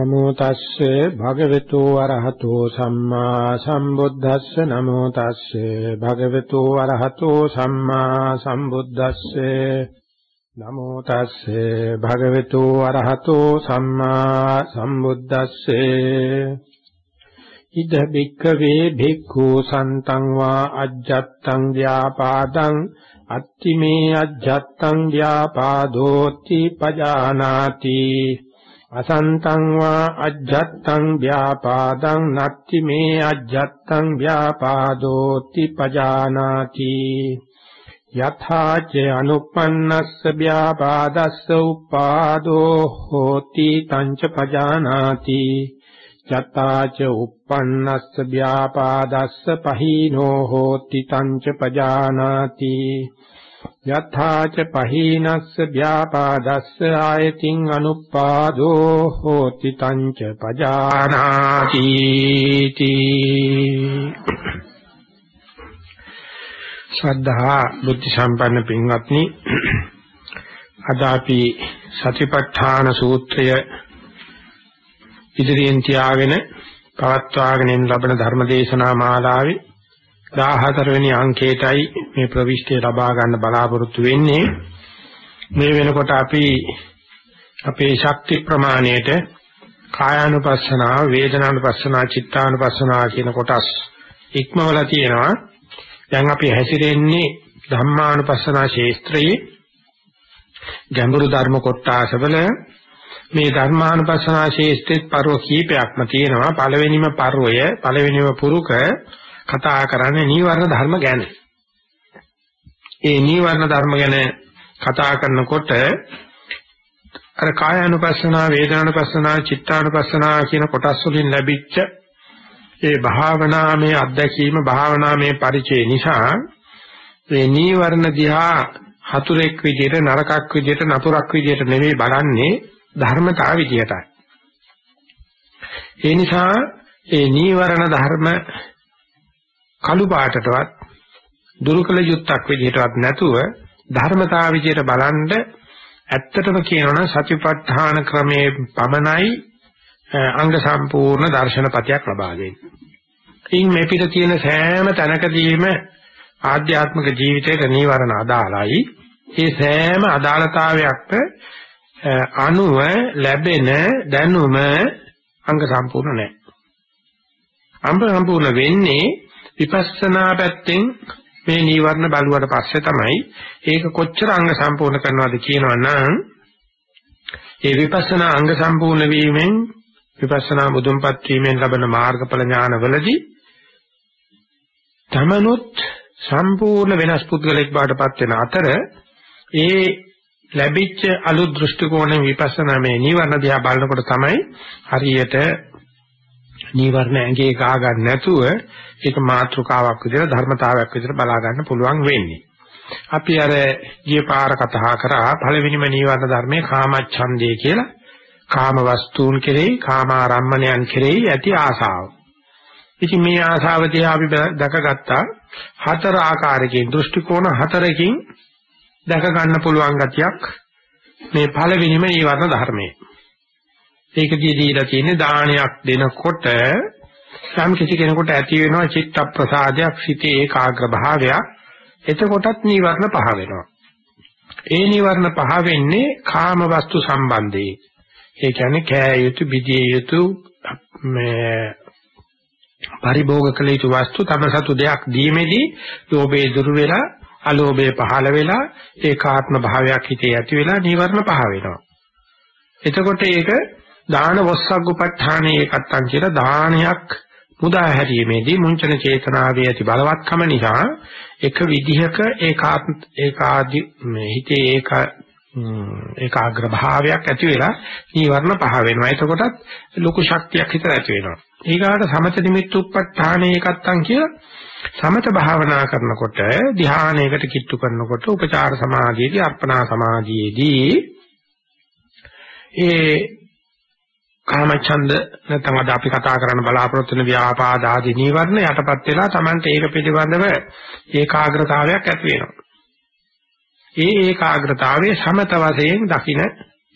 නමෝ තස්සේ භගවතු වරහතෝ සම්මා සම්බුද්දස්ස නමෝ තස්සේ භගවතු වරහතෝ සම්මා සම්බුද්දස්සේ නමෝ තස්සේ භගවතු වරහතෝ සම්මා සම්බුද්දස්සේ ඉද බික්කවේ භික්ඛු සන්තං වා අජ්ජත්තං ව්‍යාපාදං අත්තිමේ අජ්ජත්තං ව්‍යාපාදෝති පජානාති අසන්තං වා අජ්ජත්තං ව්‍යාපාදං නත්ති මේ අජ්ජත්තං ව්‍යාපාදෝති පජානාති යථා ච අනුප්පන්නස්ස ව්‍යාපාදස්ස උපාදෝ හෝති තංච පජානාති යථා ච උප්පන්නස්ස ව්‍යාපාදස්ස පහීනෝ හෝති තංච පජානාති යථාච පහීනස්ස ව්‍යාපාදස්ස ආයතින් අනුපාදෝ හෝති තංච පජානාති ශ්‍රද්ධා බුද්ධ සම්පන්න පින්වත්නි අද අපි සතිපට්ඨාන සූත්‍රය ඉදිරියෙන් තියාගෙන පවත්වාගෙන ලබන ධර්මදේශනා මාලාවේ 14 වෙනි අංකයටයි මේ ප්‍රවිෂ්ඨය ලබා ගන්න බලාපොරොත්තු වෙන්නේ. මේ වෙනකොට අපි අපේ ශක්ති ප්‍රමාණයට කායානුපස්සනාව වේදනානුපස්සනාව චිත්තානුපස්සනාව කියන කොටස් ඉක්මවලා තියෙනවා. දැන් අපි හැසිරෙන්නේ ධම්මානුපස්සනා ශේස්ත්‍රයේ ගැඹුරු ධර්ම කොටාසවල. මේ ධර්මානුපස්සනා ශේස්ත්‍රෙත් පරව කීපයක්ම තියෙනවා. පළවෙනිම පරවය පළවෙනිම පුරුක කතා කරන්නේ නීවරණ ධර්ම ගැන. ඒ නීවරණ ධර්ම ගැන කතා කරනකොට අර කායानुපස්සනා, වේදනානුපස්සනා, චිත්තානුපස්සනා කියන කොටස් වලින් ලැබිච්ච ඒ භාවනාමේ අත්දැකීම, භාවනාමේ පරිචය නිසා මේ නීවරණ දිහා හතුරෙක් විදියට, නරකක් විදියට, නපුරක් විදියට නෙවෙයි බලන්නේ ධර්මතාව විදියටයි. ඒ නිසා ඒ නීවරණ ධර්ම කළු පාටටවත් දුරුකල යුත්තක් විදිහටවත් නැතුව ධර්මතාව විදිහට බලන්ඩ ඇත්තටම කියනවනම් සතිපට්ඨාන ක්‍රමයේ පමණයි අංග සම්පූර්ණ දර්ශනපතයක් ලබා දෙන්නේ. ඉන් මේ පිට තියෙන සෑම තැනකදීම ආධ්‍යාත්මික ජීවිතයට නීවරණ අදාළයි. ඒ සෑම අදාළතාවයක්ට අනුව ලැබෙන දැනුම අංග සම්පූර්ණ නැහැ. අංග සම්පූර්ණ වෙන්නේ විපස්සනා පැත්තෙන් මේ නීවරණ බලුවට පස්සේ තමයි ඒක කොච්චර අංග සම්පූර්ණ කරනවද කියනවා නම් ඒ විපස්සනා අංග සම්පූර්ණ වීමෙන් විපස්සනා මුදුන්පත් වීමෙන් ලබන මාර්ගඵල ඥානවලදී තමනුත් සම්පූර්ණ වෙනස් පුද්ගලෙක් බවටපත් වෙන අතර ඒ ලැබිච්ච අලුත් දෘෂ්ටි කෝණයෙන් විපස්සනා මේ නීවරණ දිහා බලනකොට තමයි හරියට නීවරණ ඇඟේ ගා ගන්න නැතුව ඒක මාත්‍රකාවක් විදිහට ධර්මතාවයක් විදිහට බලා ගන්න පුළුවන් වෙන්නේ. අපි අර ගිය පාර කතා කරා පළවෙනිම නීවරණ ධර්මයේ කාමච්ඡන්දය කියලා කාම වස්තුන් කෙරෙහි කාමාරම්මණයන් කෙරෙහි ඇති ආසාව. ඉතින් මේ ආසාව දිහා අපි දැකගත්තා හතර ආකාරයකින් දෘෂ්ටි කෝණ හතරකින් දැක ගන්න පුළුවන් ගතියක් මේ පළවෙනිම නීවරණ ධර්මයේ. ඒකදී දීලා තියෙන්නේ දානයක් දෙනකොට සම් කිසි කෙනෙකුට ඇති වෙනවා චිත්ත ප්‍රසාදයක් සිටේ ඒකාග්‍ර භාවයක්. එතකොටත් නීවරණ පහ වෙනවා. ඒ නීවරණ පහ වෙන්නේ කාම වස්තු සම්බන්ධයෙන්. ඒ කියන්නේ කෑ යුතු බිදිය යුතු මේ පරිභෝග කළ යුතු වස්තු තම සතු දෙයක් දීමේදී ලෝභේ දුරු වෙලා අලෝභේ පහළ වෙලා ඒකාත්ම භාවයක් හිතේ ඇති වෙලා නීවරණ පහ වෙනවා. එතකොට ඒක දාන වස්සග්ගුපට්ඨානේ ඒකත්තන් කියලා දානයක් මුදා හැරීමේදී මුංචන චේතනාවේ ඇති බලවත්කම නිසා එක විදිහක ඒකාත්ම ඒකාදි මේ හිතේ ඒක ඒකාග්‍ර භාවයක් ඇති වෙලා නීවරණ පහ වෙනවා. එතකොටත් ලොකු ශක්තියක් හිතට ඇති වෙනවා. ඊගාට සමත නිමිත්ත උප්පත්තානේ එකත්තන් කියලා සමත භාවනා කරනකොට ධානයකට කිට්ටු කරනකොට උපචාර සමාධියේදී අර්පණා සමාධියේදී ඒ කාමච්ඡන්ද නැත්නම් අද අපි කතා කරන්න බලාපොරොත්තු වෙන ව්‍යාපාද ආදී නීවරණ යටපත් වෙලා Tamante ඒක පිළිබඳව ඒකාග්‍රතාවයක් ඇති වෙනවා. ඒ ඒකාග්‍රතාවයේ සමත වශයෙන් දකින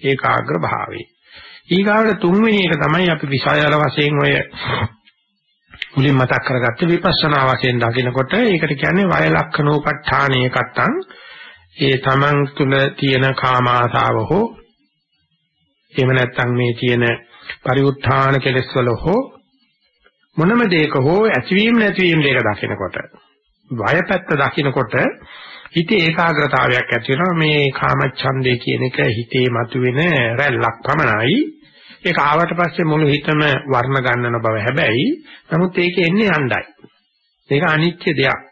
ඒකාග්‍ර භාවය. ඊගාවට තුන්වෙනි එක තමයි අපි විසයල වශයෙන් ඔය මුලින් මතක් කරගත්ත විපස්සනා වශයෙන් දකිනකොට ඒකට කියන්නේ වය ලක්ෂණෝපට්ඨානීය කත්තං ඒ තමන් තුළ තියෙන කාම ආසාව හෝ එහෙම නැත්නම් මේ තියෙන පරිඋත්ථාන කෙලෙස් වල හෝ මොනම දෙයක හෝ ඇතිවීම නැතිවීම දෙක දකිනකොට වය පැත්ත දකිනකොට හිතේ ඒකාග්‍රතාවයක් ඇති වෙනවා. මේ කාමච්ඡන්දේ කියන එක හිතේ මතුවෙන රැල්ලක් පමණයි. ඒක ආවට පස්සේ මුළු හිතම වර්ණ ගන්නන බව හැබැයි නමුත් ඒක එන්නේ යණ්ඩයි. ඒක අනිත්‍ය දෙයක්.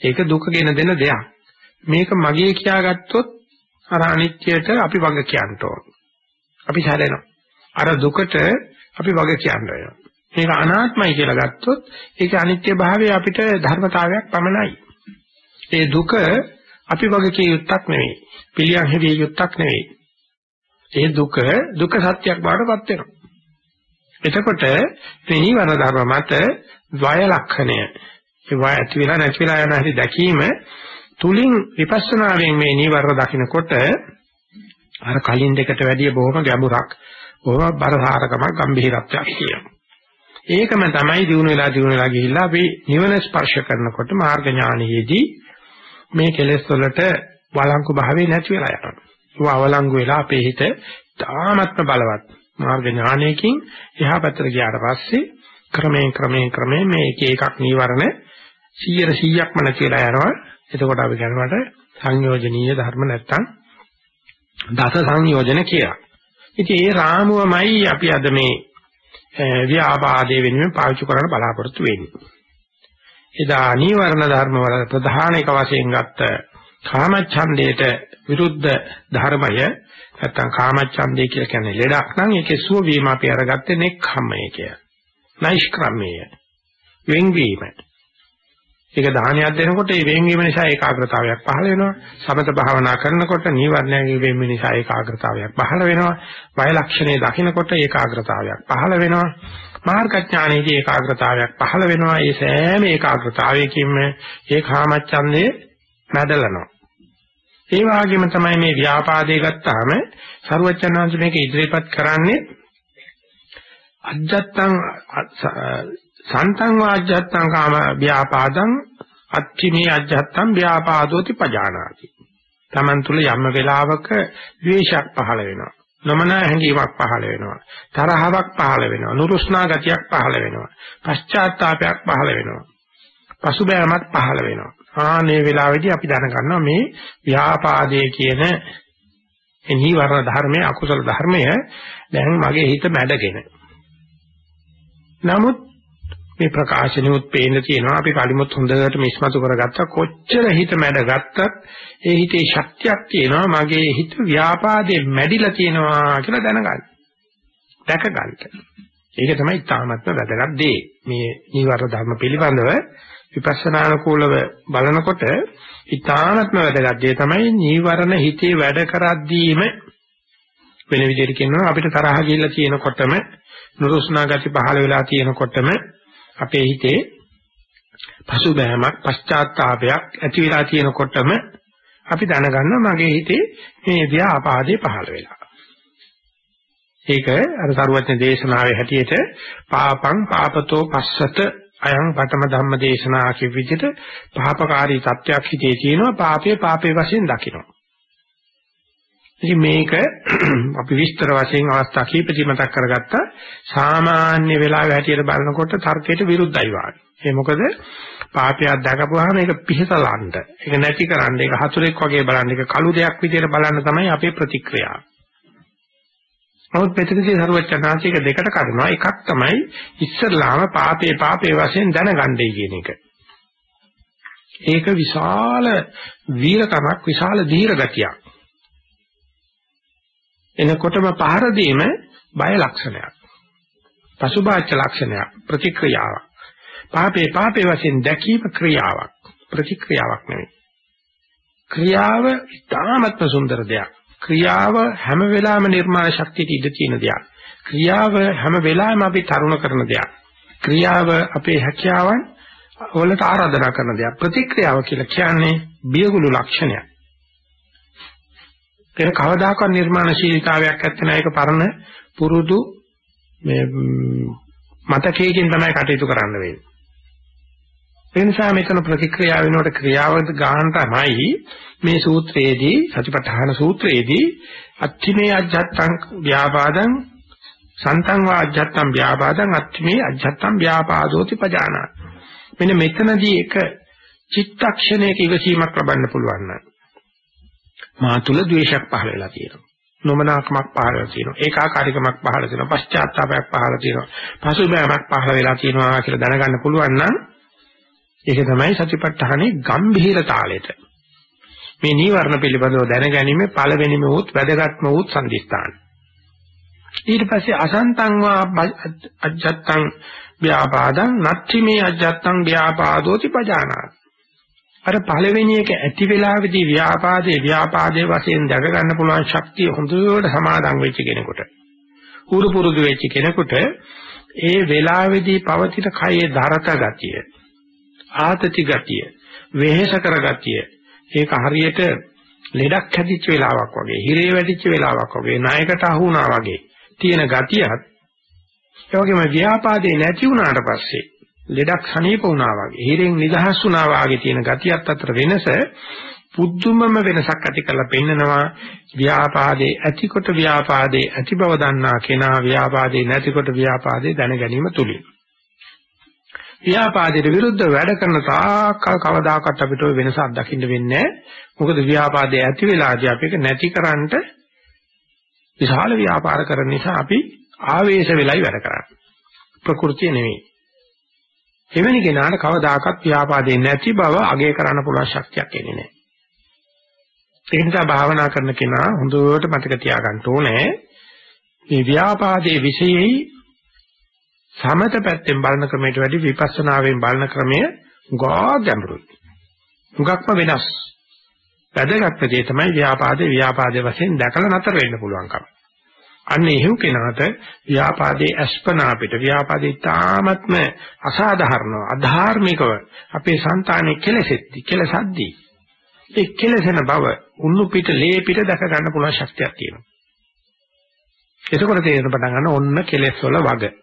ඒක දුකගෙන දෙන දෙයක්. මේක මගේ කියාගත්තොත් අර අනිත්‍යයට අපි වග කියන්න ඕන. අපි හැදෙනවා අර දුකට අපි වග කියන්න වෙනවා මේක අනාත්මයි කියලා ගත්තොත් ඒක අනිත්‍ය භාවය අපිට ධර්මතාවයක් පමණයි ඒ දුක අපි වගේ කිය යුත්තක් නෙවෙයි. පිළියම් හැදිය යුත්තක් නෙවෙයි. ඒ දුක දුක සත්‍යයක් බවටපත් වෙනවා. එතකොට මේ නිවන ධර්ම මත වය ලක්ෂණය ඒ වය ඇති වෙලා නැති වෙලා යන හැටි දැකීම තුලින් විපස්සනාවෙන් මේ නිවර්ණ දකින්නකොට අර කලින් දෙකට වැඩිය බොහොම ගැඹුරක් බොහොම බරසාරකමක් ගැඹිරත්වයක් කියනවා. ඒකම තමයි දිනු වෙලා දිනු වෙලා ගිහිල්ලා අපි නිවන ස්පර්ශ කරනකොට මාර්ග ඥානයේදී මේ කෙලෙස් වලට වළංගු භාවය නැති වෙලා යනවා. ඒවා අවලංගු වෙලා අපේ හිත තාමත්ම බලවත් මාර්ග ඥානයකින් එහා පැත්තට ගියාට පස්සේ ක්‍රමයෙන් ක්‍රමයෙන් ක්‍රමයෙන් මේ එක එකක් නීවරණ 100 100ක්ම නැති වෙලා යනවා. එතකොට අපි කියනවාට සංයෝජනීය ධර්ම නැත්තම් දස සංයෝජන කියලා. ඉතින් ඒ රාමුවමයි අපි අද මේ ව්‍යාපාදයේ වෙනුවෙන් පාවිච්චි කරන්න බලාපොරොත්තු වෙන්නේ. එදා නීවරණ ධර්ම වල ප්‍රධාන එක වශයෙන් ගත්ත කාමච්ඡන්දයට විරුද්ධ ධර්මය නැත්තම් කාමච්ඡන්දය කියලා කියන්නේ ලෙඩක් නම් ඒකේ සුව වීම අපි අරගත්තේ නෙක්ඛම්මය කිය. නෛෂ්ක්‍රම්‍යය. වෙන්වීම. ඒක දාහනියක් දෙනකොට ඒ වෙන්වීම නිසා ඒකාග්‍රතාවයක් පහළ වෙනවා. සමත භාවනා කරනකොට නීවරණයන්ගේ වෙන්වීම නිසා ඒකාග්‍රතාවයක් පහළ වෙනවා. වය ලක්ෂණේ දකිනකොට ඒකාග්‍රතාවයක් පහළ වෙනවා. මාර්ගඥානයේදී ඒකාග්‍රතාවයක් පහළ වෙනවා. ඒ සෑම ඒකාග්‍රතාවයකින්ම ඒ කාමච්ඡන්දේ නැදලනවා. ඒ වගේම තමයි මේ ව්‍යාපාදේ ගත්තාම සරුවචනාංශ මේක ඉදිරිපත් කරන්නේ අජත්තං සන්තං වාජ්ජත්තං කාම ව්‍යාපාදං අච්චිමේ අජත්තං ව්‍යාපාදෝති පජානාති. Taman තුල යම් වෙලාවක ද්වේෂයක් පහළ වෙනවා. නොමනා හැඟීමක් පහළ වෙනවා. තරහවක් පහළ වෙනවා. නුරුස්නා ගතියක් පහළ වෙනවා. පශ්චාත්තාවයක් පහළ වෙනවා. පසුබෑමක් පහළ වෙනවා. ආනේ වෙලාවේදී අපි දැනගන්නවා මේ ව්‍යාපාදයේ කියන එනිවරණ ධර්මයේ අකුසල ධර්මය දැන් මගේ හිත මැඩගෙන. නමුත් මේ ප්‍රකාශනෙමුත් පේන්න තියෙනවා අපි කලිමුත් හොඳට මිස්මතු කරගත්තා කොච්චර හිත මැඩගත්තත් ඒ හිතේ ශක්තියක් තියෙනවා මගේ හිත ව්‍යාපාදේ මැඩිලා තියෙනවා කියලා දැනගන්න. දැක ගන්න. ඒක තමයි තාමත්ම වැදගත් දේ. මේ නීවර ධර්ම පිළිබඳව විපස්සනානුකූලව බලනකොට ඊ타නත්ම වැදගත් දේ තමයි නීවරණ හිතේ වැඩ කරද්දීම වෙන විදිහට කියනවා අපිට තරහ ගිහිල්ලා තියෙනකොටම නුරුස්නා ගති පහළ වෙලා තියෙනකොටම අපේ හිතේ පසුබෑමක් පශ්චාත්තාවයක් ඇති වෙලා තියෙනකොටම අපි දැනගන්නවා මගේ හිතේ මේ ව්‍යාපාදේ පහළ වෙලා. ඒක අර සරුවත්න දේශනාවේ හැටියට පාපං පාපතෝ පස්සත අයං පඨම ධම්ම දේශනා කිය විදිහට පාපකාරී තත්වයක් හිතේ තියෙනවා පාපේ පාපේ වශයෙන් දකිනවා. ඉතින් මේක අපි විස්තර වශයෙන් අවස්ථා කීපෙදි මතක් කරගත්තා සාමාන්‍ය වෙලාවෙ හැටියට බලනකොට තර්කයට විරුද්ධයි වාගේ. ඒ මොකද පාපයක් දැකපුවාම ඒක පිහසලන්න, ඒක නැති කරන්න, ඒක හතුරෙක් වගේ බලන්න, ඒක කළු දෙයක් විදියට බලන්න තමයි අපේ ප්‍රතික්‍රියාව. නමුත් මෙතනදී සරුවචනාංශික දෙකට කරනවා එකක් තමයි ඉස්සරලාම පාපේ පාපේ වශයෙන් දැනගන්නයි කියන එක. ඒක විශාල වීරකමක් විශාල ධීර ගතියක්. එනකොටම පහර දීම බය ලක්ෂණයක්. පසුබාච්ච ලක්ෂණයක් ප්‍රතික්‍රියාවක්. පාපේ පාපේ වශයෙන් දැකීම ක්‍රියාවක් ප්‍රතික්‍රියාවක් නෙවෙයි. ක්‍රියාව ඉතාමත්ම සුන්දර දෙයක්. ක්‍රියාව හැම වෙලාවෙම නිර්මාණ ශක්තියට ඉඩ තියෙන දෙයක්. ක්‍රියාව හැම වෙලාවෙම අපි තරුණ කරන දෙයක්. ක්‍රියාව අපේ හැකියාවන් වලට ආරාධනා කරන දෙයක්. ප්‍රතික්‍රියාව කියලා කියන්නේ බියගුළු ලක්ෂණයක්. ඒක කවදාකවත් නිර්මාණශීලීතාවයක් නැත්නම් ඒක පරණ පුරුදු මේ මතකයකින් තමයි කටයුතු කරන්න වෙන්නේ. ඒ නිසා මෙතන ප්‍රතික්‍රියාව වෙනකොට ක්‍රියාවද ගන්න තමයි මේ සූත්‍රයේදී සතිපට්ඨාන සූත්‍රයේදී අත්තිමේ අජ්ජත්තං ව්‍යාපාදං සන්තං වා අජ්ජත්තං ව්‍යාපාදං අත්තිමේ අජ්ජත්තං ව්‍යාපාදෝති පජානා මෙන්න මෙතනදී එක චිත්තක්ෂණයක ඉවසීමක් ලබන්න පුළුවන් නම් මා තුල ද්වේෂයක් පහළ වෙලා තියෙනවා. නොමනාකමක් පහළ වෙලා තියෙනවා. ඒකාකාරීකමක් පහළ වෙනවා පශ්චාත්තාපයක් පහළ තියෙනවා. පසුබෑමක් පහළ වෙලා තියෙනවා කියලා දැනගන්න පුළුවන් නම් ඒක තමයි සතිපට්ඨානේ ගම්භීර තාලෙට. මේ නීවරණ පිළිබඳව දැනගැනීමේ පළවෙනිම උත් වැදගත්ම උත් සම්දිස්ථාන. ඊට පස්සේ අසන්තං වා අජ්ජත්තං ව්‍යාපාදං නත්ති මේ අජ්ජත්තං ව්‍යාපාදෝති පජානාති. අර පළවෙනි එක ඇති වෙලාවේදී ව්‍යාපාදේ ව්‍යාපාදේ වශයෙන් දැක ගන්න පුළුවන් ශක්තිය හොඳට සමාදන් වෙච්ච කෙනෙකුට. උරු පුරුදු වෙච්ච කෙනෙකුට ඒ වෙලාවේදී පවතින කයේ දරත ගතිය, ආතති ගතිය, වෙහෙස කර ගතිය, ඒක හරියට ලෙඩක් හැදිච්ච වෙලාවක් වගේ, හිරේ වැටිච්ච වෙලාවක් වගේ, ණයකට අහු වුණා වගේ තියෙන ගතියත් ඒ වගේම ව්‍යාපාදේ නැති වුණාට පස්සේ ලෙඩක් සනීප වුණා වගේ, හිරෙන් නිදහස් වුණා වගේ තියෙන ගතියත් අතර වෙනස පුදුමම වෙනසක් ඇති කරලා පෙන්නනවා ව්‍යාපාදේ ඇතිකොට ව්‍යාපාදේ ඇති බව දන්නා කෙනා ව්‍යාපාදේ නැතිකොට ව්‍යාපාදේ දැන ගැනීම තුලින්. ව්‍යාපාදයට විරුද්ධ වැඩ කරන තාක්කල් කවදාකවත් අපිට ওই වෙනසක් දකින්න වෙන්නේ නැහැ. මොකද ව්‍යාපාදේ ඇති වෙලාදී අපි ඒක නැතිකරන්න විශාල ව්‍යාපාර කරන නිසා අපි ආවේශ වෙලයි වැඩ කරන්නේ. ප්‍රകൃතිය නෙමෙයි. එවැනි කෙනාට කවදාකවත් ව්‍යාපාදේ නැති බව අගය කරන්න පුළුවන් ශක්තියක් එන්නේ නැහැ. ඒ නිසා භාවනා කරන කෙනා හොඳට මතක තියාගන්න ඕනේ මේ ව්‍යාපාදයේ විශේෂයි සමත පැත්තෙන් බලන ක්‍රමයට වැඩි විපස්සනාවෙන් බලන ක්‍රමය ගා ගැඹුරුයි. හුඟක්ම වෙනස්. වැදගත් දේ තමයි ව්‍යාපාදේ ව්‍යාපාදේ වශයෙන් දැකලා නතර වෙන්න පුළුවන්කම. අන්න එහෙව් කෙනාට ව්‍යාපාදේ අස්පනා පිට ව්‍යාපාදේ තාමත්ම අසාධාරණව අධාර්මිකව අපේ సంతානෙ කෙලසෙද්දි කෙලසද්දි ඒ කෙලසෙන බව උන්නු පිට ලේ පිට දැක ගන්න පුළුවන් ශක්තියක් තියෙනවා. එතකොට තේරෙන පටන් ගන්න ඔන්න කෙලස් වල වග.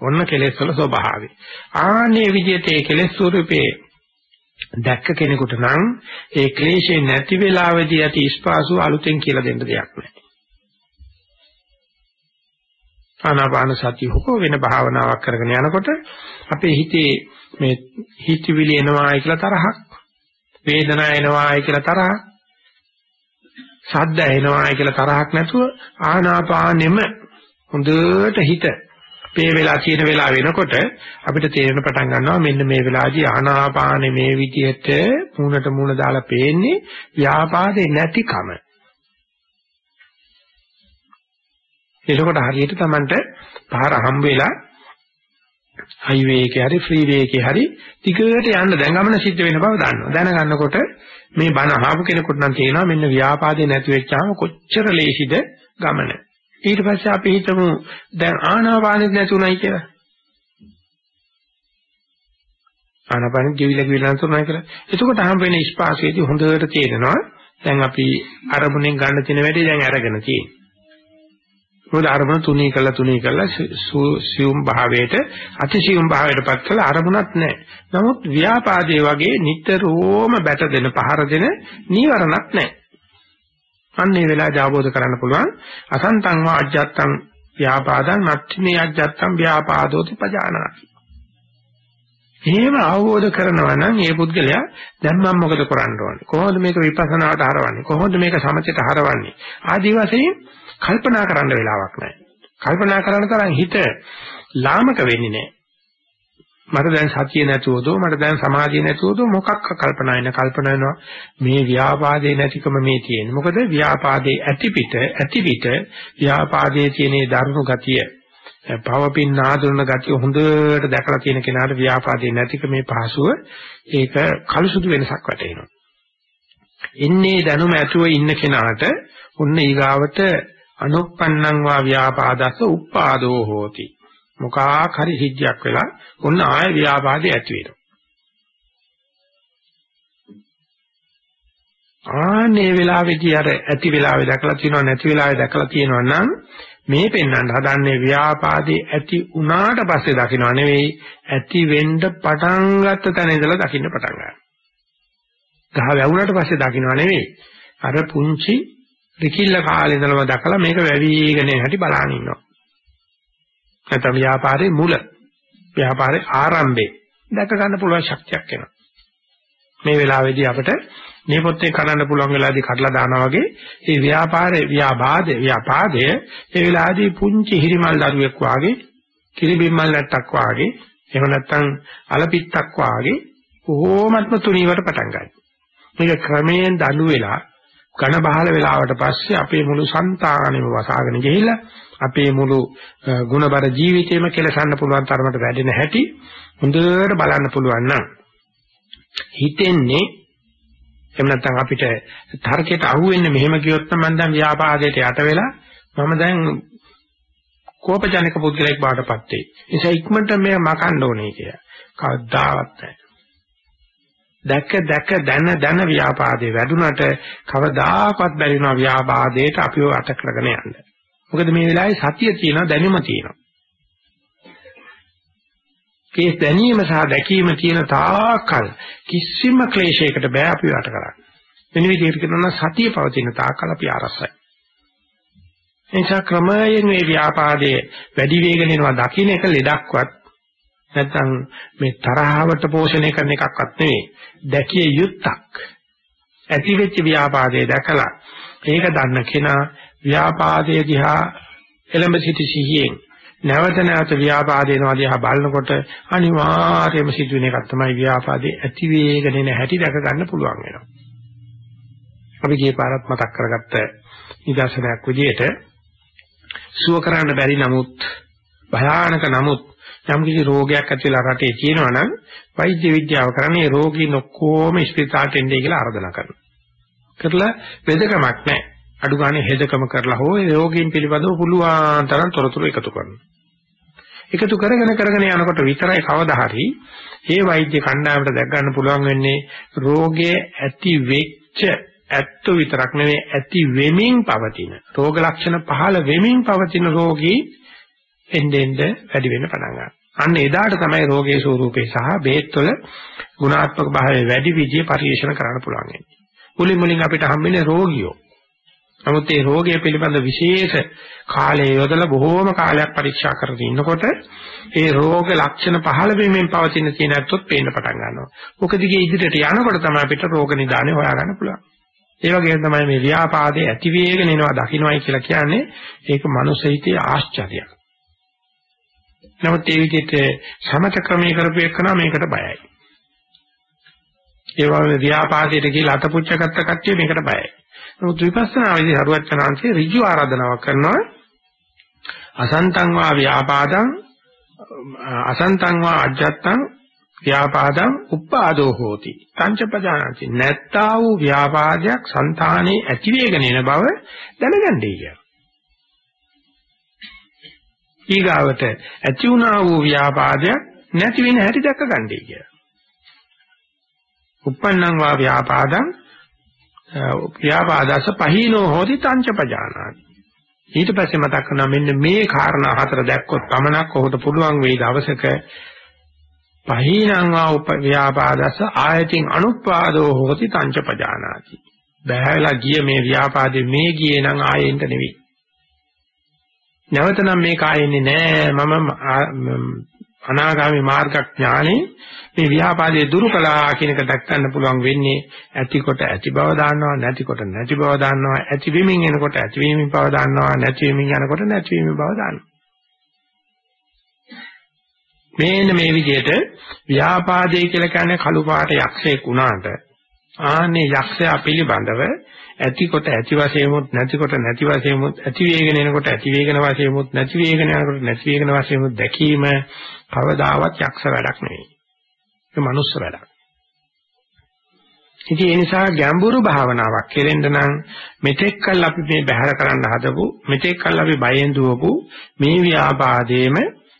ඔන්න කෙලෙස් වල ස්වභාවය. ආන්නේ විදිහට ඒ කෙලෙස් ස්වරූපේ දැක්ක කෙනෙකුට නම් ඒ ක්ලේශේ නැති වෙලාවේදී ඇති ස්පාසු අලුතෙන් කියලා දෙන්න දෙයක් නැහැ. ආනාපාන සතිය හොක වෙන භාවනාවක් කරගෙන යනකොට අපේ හිතේ මේ හිතවිලි එනවායි කියලා තරහක් වේදනාව එනවායි කියලා තරහක් සද්ද එනවායි කියලා තරහක් නැතුව ආනාපානෙම හොඳට හිත මේ වෙලා කියන වෙලාව වෙනකොට අපිට තේරෙන පටන් ගන්නවා මෙන්න මේ වෙලාවේදී ආනාපානෙ මේ විදිහට මූණට මූණ දාලා පේන්නේ ව්‍යාපාදේ නැතිකම. එතකොට හරියට Tamanට පාර හම්බ වෙලා හයිවේ එකේ හරි ෆ්‍රීවේ එකේ හරි ටිකට යන්න දැන් ගමන සිද්ධ වෙන බව දන්නවා. දැනගන්නකොට මේ බණ අහපු කෙනෙකුට නම් තේනවා මෙන්න ව්‍යාපාදේ නැති වෙච්චාම කොච්චර ලේසිද ගමන. ඊට පස්සේ අපි හිතමු දැන් ආනාපානෙත් නැතුණයි කියලා. ආනාපානෙ ජීවිල කියලා නැතුණයි කියලා. එතකොට හම් වෙන ස්පාසයේදී හොඳට තේරෙනවා දැන් අපි අරමුණෙන් ගන්න තියෙන වැඩේ දැන් අරගෙන තියෙන්නේ. මොකද අරමුණ තුනී කළා තුනී කළා සියුම් භාවයට අතිසියුම් භාවයටපත් කළා අරමුණක් නැහැ. නමුත් ව්‍යාපාදයේ වගේ නිතරම බැට දෙන පහර දෙන නීවරණක් නැහැ. අන්න ඒ වෙලාවදී අවබෝධ කරගන්න පුළුවන් අසන්තං වා අජ්ජත්තං ව්‍යාපාදං නත්තිමේ අජ්ජත්තං ව්‍යාපාදෝති පජානාති. එහෙම අවබෝධ කරනවා නම් මේ පුද්ගලයා දැන් මම මොකද කරන්න ඕනේ? කොහොමද මේක විපස්සනාවට හරවන්නේ? කොහොමද මේක සමථයට හරවන්නේ? ආදි වශයෙන් කල්පනා කරන්න වෙලාවක් නැහැ. කල්පනා කරන තරම් හිත ලාමක වෙන්නේ නැහැ. මට දැන් සතිය නැතුවද මට දැන් සමාධිය නැතුවද මොකක් කල්පනා වෙන කල්පනා වෙනවා මේ ව්‍යාපාදේ නැතිකම මේ තියෙන්නේ මොකද ව්‍යාපාදේ ඇති පිට ඇති පිට ව්‍යාපාදේ තියෙන දරුණු ගතිය භවපින් නාදුරන ගතිය හොඳට දැකලා තියෙන කෙනාට ව්‍යාපාදේ නැතිකමේ පහසුව ඒක කලසුදු වෙනසක් වැටෙනවා එන්නේ දැනුම ඇතුව ඉන්න කෙනාට ඔන්න ඊගාවට අනුප්පන්නං වා ව්‍යාපාදස්ස උප්පාදෝ හෝති මොකක් හරි සිද්ධියක් වෙලා ඔන්න ආය ව්‍යාපාදේ ඇති වෙනවා. ආනේ වෙලාවේදී අර ඇති වෙලාවේ දැකලා තියෙනවා නැති වෙලාවේ දැකලා තියෙනවා නම් මේ පෙන්වන්න හදන්නේ ව්‍යාපාදේ ඇති උනාට පස්සේ දකින්න නෙවෙයි ඇති වෙන්න පටන් ගත්ත තැන ඉඳලා දකින්න පටන් ගන්නවා. ගහ වැවුනට පස්සේ දකින්න නෙවෙයි අර පුංචි රිකිල්ල කාලේ ඉඳලම දැකලා මේක වැවිගෙන හැටි බලන ඉන්නවා. නැත්නම් ව්‍යාපාරේ මුල ව්‍යාපාරේ ආරම්භේ දැක ගන්න පුළුවන් ශක්තියක් එනවා. මේ වෙලාවේදී අපිට මේ පොත්තේ කඩන්න පුළුවන් වෙලාවේදී කඩලා දානවා වගේ මේ ව්‍යාපාරේ ව්‍යාපාදේ ව්‍යාපාදයේ ඒ වෙලාවේදී පුංචි හිරිමල් දරුවෙක් වාගේ කිරිබිම්මල් නැට්ටක් වාගේ එහෙම නැත්නම් අලපිත්තක් වාගේ කොහොමත්ම තුනීවට පටන් ගන්නවා. මේක ක්‍රමයෙන් දනු වෙලා ඝන බහල වෙලාවට පස්සේ අපේ මුළු సంతානෙම වසාගෙන ගිහිල්ලා අපේ මුළු ಗುಣබර ජීවිතේම කෙලසන්න පුළුවන් තරමට වැඩෙන හැටි හොඳට බලන්න පුළුවන් නම් හිතෙන්නේ එහෙම නැත්නම් අපිට තර්කයට අහු වෙන්නේ මෙහෙම කියොත් නම් මම දැන් ව්‍යාපාදයට යට වෙලා මම දැන් කෝපජනක පුද්ගලෙක් බවටපත් වෙයි. ඒ නිසා ඉක්මනට මේ මකන්න ඕනේ කියලා. කවදාවත් නැහැ. දැක දැක දන දන ව්‍යාපාදේ වැඩුණට කවදාකවත් බැරි වෙනවා ව්‍යාපාදයට අපිව අට කරගෙන යන්න. මොකද මේ වෙලාවේ සතිය තියෙනවා දැනුම තියෙනවා. ඒ දැනීම සහ දැකීම තියෙන තාකල් කිසිම ක්ලේශයකට බෑ අපි වට කරන්න. වෙන විදිහට කියනවා සතිය පවතින තාකල් අපි ආරස්සයි. එනිසා ක්‍රමයෙන් මේ ව්‍යාපාදයේ වැඩි වේගන යනවා දකින්න එක ලෙඩක්වත් නැත්නම් මේ තරහවට පෝෂණය කරන එකක්වත් නෙවෙයි. දැකිය යුත්තක්. ඇති වෙච්ච ව්‍යාපාදයේ දැකලා ඒක දන්න කෙනා ව්‍යාපාදයේ දිහා එළඹ සිටි සිහියෙන් නැවත නැවත ව්‍යාපාදේනවා දිහා බලනකොට අනිවාර්යයෙන්ම සිදුවෙන එකක් තමයි ව්‍යාපාදේ ඇති වේගෙන එන හැටි දැක ගන්න පුළුවන් වෙනවා. අපි ගිය පාරත් මතක් කරගත්ත නිදර්ශනයක් විදිහට සුව කරන්න බැරි නමුත් භයානක නමුත් යම් කිසි රෝගයක් ඇති වෙලා රටේ තියෙනවා නම් වෛද්‍ය විද්‍යාව කරන්නේ රෝගීන් ඔක්කොම ස්පිතාලට එන්නේ කියලා ආරාධනා කරනවා. කරලා වෙදකමක් නැහැ. අඩු ගානේ හෙදකම කරලා හෝ ඒ රෝගීන් පිළිබඳව පුළුවන් තරම් තොරතුරු එකතු කරනවා. එකතු කරගෙන කරගෙන යනකොට විතරයි කවදා හරි මේ වෛද්‍ය කණ්ඩායමට දැක් ගන්න පුළුවන් වෙන්නේ රෝගයේ ඇති වෙච්ච ඇත්ත විතරක් නෙවෙයි ඇති වෙමින් පවතින රෝග ලක්ෂණ පහළ වෙමින් පවතින රෝගී එන්නේ එන්නේ වැඩි වෙන්න පටන් ගන්නවා. අන්න එදාට තමයි රෝගයේ ස්වરૂපේ සහ බේත් වල ගුණාත්මක භාවය වැඩි විදිහේ පරිශන කරන්න පුළුවන් වෙන්නේ. මුලින් මුලින් අපිට හම්බෙන්නේ රෝගියෝ. නමුත් මේ රෝගය පිළිබඳ විශේෂ කාලය යොදලා බොහෝම කාලයක් පරීක්ෂා කරගෙන ඉන්නකොට ඒ රෝග ලක්ෂණ පහළ වීමෙන් පවතින තියෙන ඇත්තොත් පේන්න පටන් ගන්නවා. මොකද දිගේ ඉදිරියට යනකොට තමයි අපිට රෝග නිදානේ හොයාගන්න පුළුවන්. ඒ වගේම තමයි මේ ව්‍යාපාදයේ ඇති වේගන එනවා දකින්නයි කියලා කියන්නේ ඒක මනුස්ස හිතේ ආශ්චර්යයක්. නමුත් ඒ විදිහට සමත ක්‍රමයේ කරපු එකනා මේකට බයයි. ඒ වගේ ව්‍යාපාදයට කියලා අතපුච්ච ගත්ත කට්ටිය මේකට බයයි. නමුත් විපස්සනා වේදී හරුවචනාංශේ ඍජු ආරාධනාවක් කරනවා අසන්තං වා ව්‍යාපාදං අසන්තං වා අජත්තං ව්‍යාපාදං උප්පාදෝ හෝති පංචපදානති නැත්තා වූ ව්‍යාපාදයක් సంతානේ ඇති වේගෙන එන බව දැනගන්නයි කියන්නේ ඊගාවට ඇති වුණා වූ ව්‍යාපාදයක් නැති වෙන හැටි දැක ගන්නයි කියලා. uppannam va vyapadam ව්‍යාපාදස පහිනෝ හෝති තංච පජානාති. ඊට පස්සේ මතක් කරනවා මෙන්න මේ කාරණා හතර දැක්කොත් පමණක් ඔහුට පුළුවන් වෙයි දවසක පහිනං වා උප ව්‍යාපාදස ආයතින් අනුපාදෝ හෝති තංච පජානාති. බහැලා ගිය මේ ව්‍යාපාදේ මේ ගියේ නම් ආයෙන්ට නෙවෙයි. නැවතනම් මේක ආයෙන්නේ නෑ. මම අනාගාමී මාර්ග ඥානේ මේ ව්‍යාපාදයේ දුරු කළා කියන එක දක්වන්න පුළුවන් වෙන්නේ ඇතිකොට ඇති බව දාන්නවා නැතිකොට නැති බව දාන්නවා ඇති වීමින් එනකොට ඇති වීමින් බව දාන්නවා නැති වීමින් යනකොට නැති වීමින් බව දාන්නවා. මේන්න මේ විදිහට ව්‍යාපාදේ කියලා කියන්නේ කළු පාට යක්ෂයෙක් වුණාට ආන්නේ යක්ෂයා පිළිබඳව ඇතිකොට ඇති වශයෙන්මුත් නැතිකොට නැති වශයෙන්මුත් ඇති වේගෙන එනකොට ඇති වේගෙන වශයෙන්මුත් නැති වේගෙන යනකොට නැති වේගෙන වශයෙන්මුත් දැකීම කවදාවත් යක්ෂ වැඩක් නෙවෙයි. ඒක මනුස්ස වැඩක්. ඉතින් ඒ නිසා ගැඹුරු භාවනාවක් කෙරෙන්න නම් මෙතෙක් කල් අපි මේ බැහැර කරන්න හදපු මෙතෙක් කල් අපි බයෙන් දුවපු මේ ව්‍යාපාදේම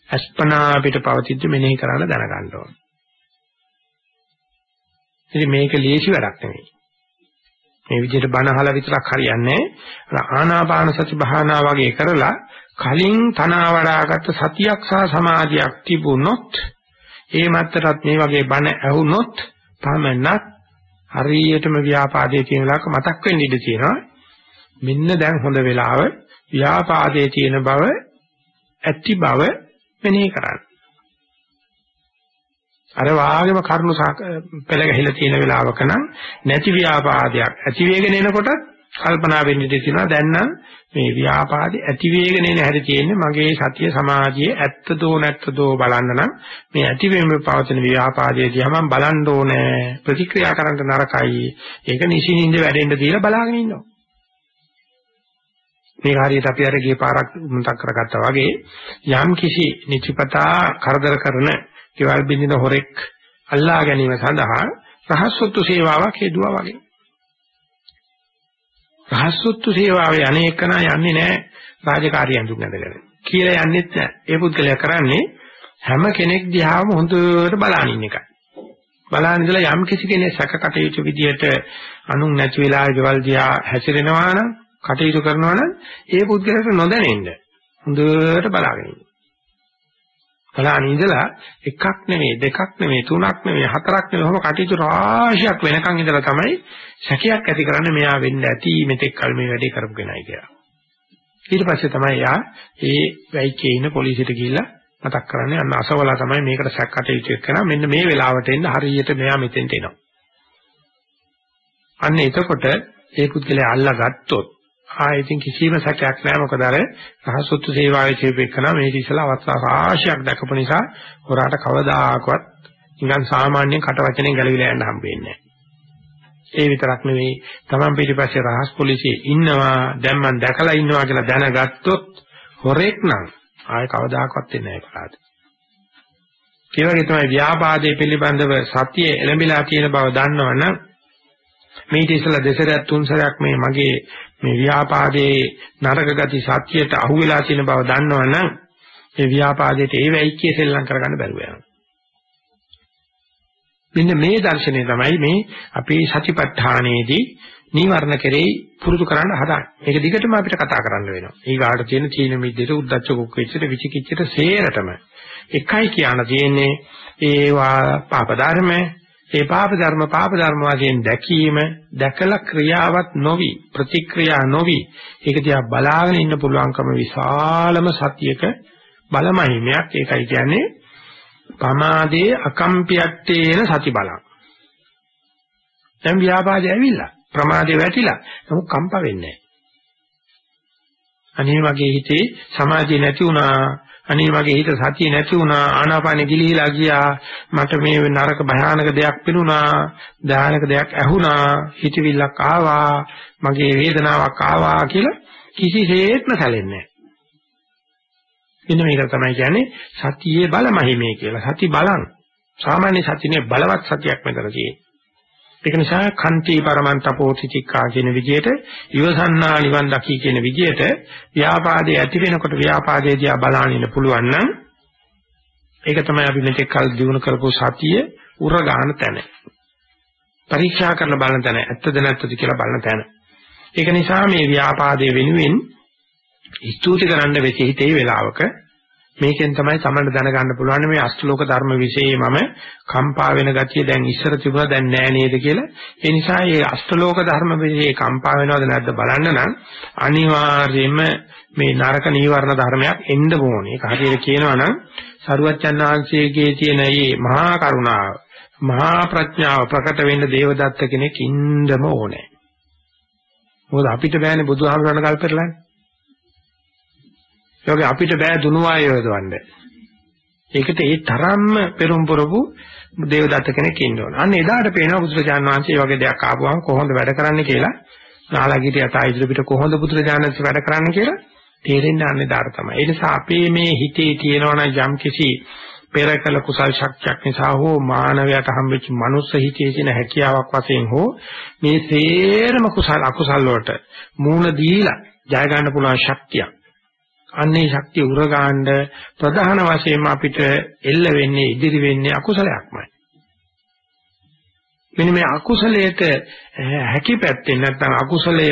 අස්පනා අපිට පවතිද්දි මෙනෙහි කරන්න දැනගන්න ඕන. ඉතින් මේක ලේසි වැඩක් නෙවෙයි. මේ විදිහට බණ අහලා විතරක් හරියන්නේ නැහැ. ආනාපාන සති භාවනා වගේ කරලා කලින් තනවා වඩාගත් සතියක් සහ සමාධියක් තිබුණොත් ඒ මත්තරත් මේ වගේ බණ ඇහුනොත් පමණක් හරියටම ව්‍යාපාදයේ තියෙන ලාක මතක් වෙන්න ඉඩ තියෙනවා. මෙන්න දැන් හොඳ වෙලාව ව්‍යාපාදයේ තියෙන බව ඇති බව මෙනෙහි කරන්න. අර වාගේම කරුණු පෙළ ගැහිලා තියෙන වෙලාවක නම් නැති ව්‍යාපාදයක් ඇති වේගෙන එනකොට කල්පනා වෙන්න ඉඩ තියෙනවා. දැන් නම් මේ ව්‍යාපාදේ ඇති වේගෙන එන හැටි තියෙන්නේ මගේ සතිය සමාධියේ ඇත්තදෝ නැත්තදෝ බලන්න නම් මේ ඇති වෙමින් පවතින ව්‍යාපාදයේ දිහා මම බලන්න ඕනේ. ප්‍රතික්‍රියා කරන්න නරකයි. ඒක නිසින්ින්ද වැඩෙන්න දීලා බලාගෙන ඉන්නවා. මේක හරියට අපි අර ගිය පාරක් මතක් කරගත්තා වගේ යම් කිසි නිචිපතා කරදර කරන කෙවල් බින්දින හොරෙක් අල්ලා ගැනීම සඳහා රහස්සොත්තු සේවාවක් හේදුවා වගේ. රහස්සොත්තු සේවාවේ අනේකන යන්නේ නැහැ රාජකාරිය අඳුන් නැදගෙන. කියලා යන්නෙත් නැහැ. ඒ පුද්ගලයා කරන්නේ හැම කෙනෙක් දිහාම හොඳට බලන ඉන්න එකයි. බලන ඉඳලා යම් කිසි කෙනෙක් සැක කටයුතු විදියට අනුන් නැති වෙලාවේ ගෙවල් දිහා හැසිරෙනවා නම් කටයුතු කරනවා නම් ඒ පුද්ගලයාට නොදැනෙන්න හොඳට බලාගෙන ඉන්න. බලාන ඉඳලා එකක් නෙමෙයි දෙකක් නෙමෙයි තුනක් නෙමෙයි හතරක් නෙමෙයි ඔහොම කටයුතු රාශියක් වෙනකන් ඉඳලා තමයි සැකයක් ඇති කරන්නේ මෙයා වෙන්න ඇති මෙතෙක් කල මේ වැඩේ කරපු කෙනයි කියලා. ඊට පස්සේ තමයි යා ඒ වැයිකේ ඉන්න පොලිසියට ගිහිල්ලා මතක් කරන්නේ අන්න අසවලා තමයි මේකට සැක කටයුතු කරනවා මෙන්න මේ වෙලාවට එන්න හරියට මෙයා මෙතෙන්ට එනවා. අන්න එතකොට ඒ පුද්ගලයා අල්ලා ගත්තොත් ආයෙකින් කිසිම සැකයක් නැහැ. මොකද අර රහසොත්තු සේවාවේ කියපෙකන මේ ඉතිසලා අවස්ථා රාශියක් දැකපු නිසා හොරාට කවදාකවත් නිකන් සාමාන්‍යයෙන් කට වචනෙන් ගැලවිලා යන්න හම්බෙන්නේ ඒ විතරක් නෙවෙයි. තමන් පිටිපස්සේ රහස් පොලිසිය ඉන්නවා. දැන් මම දැකලා ඉන්නවා කියලා දැනගත්තොත් හොරෙක් නම් ආයෙ කවදාකවත් එන්නේ නැහැ කරාට. ඒ වගේ තමයි ව්‍යාපාදයේ පිළිබඳව සතිය එළඹිලා තියෙන බව දන්නවනම් මේ ඉතිසලා දෙසරයක් තුන්සරයක් මේ මගේ මේ ව්‍යාපාදයේ නරක ගති සත්‍යයට අහු වෙලා තියෙන බව දන්නවනම් ඒ ව්‍යාපාදයට ඒ වෙයික්කේ සෙල්ලම් කරගන්න බැරුව යනවා. මෙන්න මේ දර්ශනය තමයි මේ අපේ සතිපට්ඨානයේදී නීවරණ කෙරෙහි පුරුදු කරන්න හදාන්නේ. මේක දිගටම අපිට කතා කරන්න වෙනවා. ඊගාට තියෙන තීන මිද්දේට උද්දච්ච කුක්කෙච්චට විචිකිච්චට සේරටම එකයි කියන්න තියෙන්නේ ඒවා පාප ධර්ම ඒ පාප ධර්ම පාප ධර්ම වශයෙන් දැකීම දැකලා ක්‍රියාවත් නොවි ප්‍රතික්‍රියා නොවි. ඒක දිහා බලාගෙන ඉන්න පුළුවන්කම විශාලම සතියක බලමහිමයක්. ඒකයි කියන්නේ පමාදේ අකම්පියත්තේන සති බලං. දැන් ව්‍යාපාදේ ඇවිල්ලා. ප්‍රමාදේ වැටිලා. නමුත් කම්ප වෙන්නේ නැහැ. අනේ වගේ හිතේ සමාධිය නැති වුණා. අනේ මගේ හිත සතිය නැති වුණා ආනාපානෙ ගිලිහිලා ගියා මට මේ නරක භයානක දෙයක් පෙනුණා ධානක දෙයක් ඇහුණා හිතවිල්ලක් ආවා මගේ වේදනාවක් ආවා කියලා කිසිසේත්ම සැලෙන්නේ නැහැ. මේක තමයි කියන්නේ සතියේ බලමහිමේ කියලා. සති බලං සාමාන්‍ය සතිනේ බලවත් සතියක් මෙතන තියෙන්නේ. ඒක නිසා කන්ති පරමන්තපෝති චික්කා කියන විදිහට ඉවසන්නා නිවන් දකි කියන විදිහට ව්‍යාපාදයේ ඇති වෙනකොට ව්‍යාපාදයේ දිහා බලන්න ඉන්න පුළුවන් නම් ඒක තමයි අපි මෙතෙක් කල් දිනු කරපු සතිය උරගාන තැන. පරීක්ෂා කරලා බලන තැන ඇත්තද නැත්තද කියලා බලන තැන. ඒක නිසා මේ ව්‍යාපාදයේ වෙනුවෙන් ස්තුති කරන්න වෙච්ච හිතේ වෙලාවක මේකෙන් තමයි සමහරට දැනගන්න පුළුවන් මේ අෂ්ටලෝක ධර්ම વિશેයි මම කම්පා වෙන ගතිය දැන් ඉස්සර තිබුණා දැන් නෑ නේද කියලා. ඒ නිසා මේ අෂ්ටලෝක ධර්ම વિશે කම්පා වෙනවද නැද්ද බලන්න නම් අනිවාර්යයෙන්ම මේ නරක නීවරණ ධර්මයක් එන්න ඕනේ. ඒක හරියට කියනවා නම් සරුවච්චන් ආංශයේගේ තියෙන මේ මහා කරුණාව, මහා ප්‍රඥාව ප්‍රකට වෙන්න දේවදත්ත කෙනෙක් ඉන්නම ඕනේ. මොකද අපිට බෑනේ බුදුහාමුදුරණ කල්පතරලානේ. ඒ වගේ අපිට බෑ දුනුවාය යොදවන්න. ඒකට ඒ තරම්ම පෙරම් පුරපු දේවදත්ත කෙනෙක් ඉන්න ඕන. අන්න එදාට පේනවා බුදුරජාණන් වහන්සේ මේ වගේ දෙයක් ආපුවම කොහොමද වැඩ කරන්නේ කියලා. නාලගිරිය යතා ඉදිරි පිට කොහොමද බුදුරජාණන් වහන්සේ වැඩ කරන්නේ කියලා තේරෙන්න අන්න එදාට තමයි. ඒ නිසා අපේ මේ හිතේ තියෙනවා යම් කිසි පෙරකල කුසල් ශක්තියක් නිසා හෝ මානවයාට හම්බෙච්ච මනුස්ස හිතේ තියෙන හැකියාවක් වශයෙන් හෝ මේ සේරම කුසල අකුසල් වලට මූණ දීලා ජය ගන්න පුළුවන් ශක්තියක්. අන්නේ ශක්තිය උරගාන්න ප්‍රධාන වශයෙන්ම අපිට එල්ල වෙන්නේ ඉදිරි වෙන්නේ අකුසලයක්මයි. මෙන්න මේ අකුසලයට හැකි පැත්තෙන් නැත්නම් අකුසලය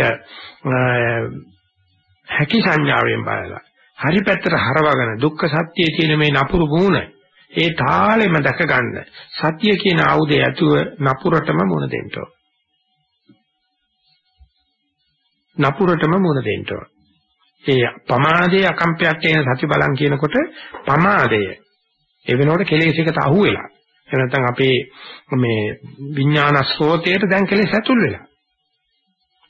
හැකි සංඥාවෙන් බලලා හරි පැත්තට හරවගෙන දුක්ඛ සත්‍යයේ තියෙන මේ නපුරු ගුණ ඒ තාලෙම දැක ගන්න සත්‍ය කියන ආයුධය ඇතුව නපුරටම මුණ දෙන්න ඕන. නපුරටම මුණ දෙන්න ඕන. ඒ පමාදයේ අකම්පයක් කියන සති බලන් කියනකොට පමාදය ඒ වෙනකොට කෙලෙසයකට අහු වෙලා. එහෙම නැත්නම් අපේ මේ විඥාන ස්රෝතයට දැන් කෙලෙස් ඇතුල් වෙලා.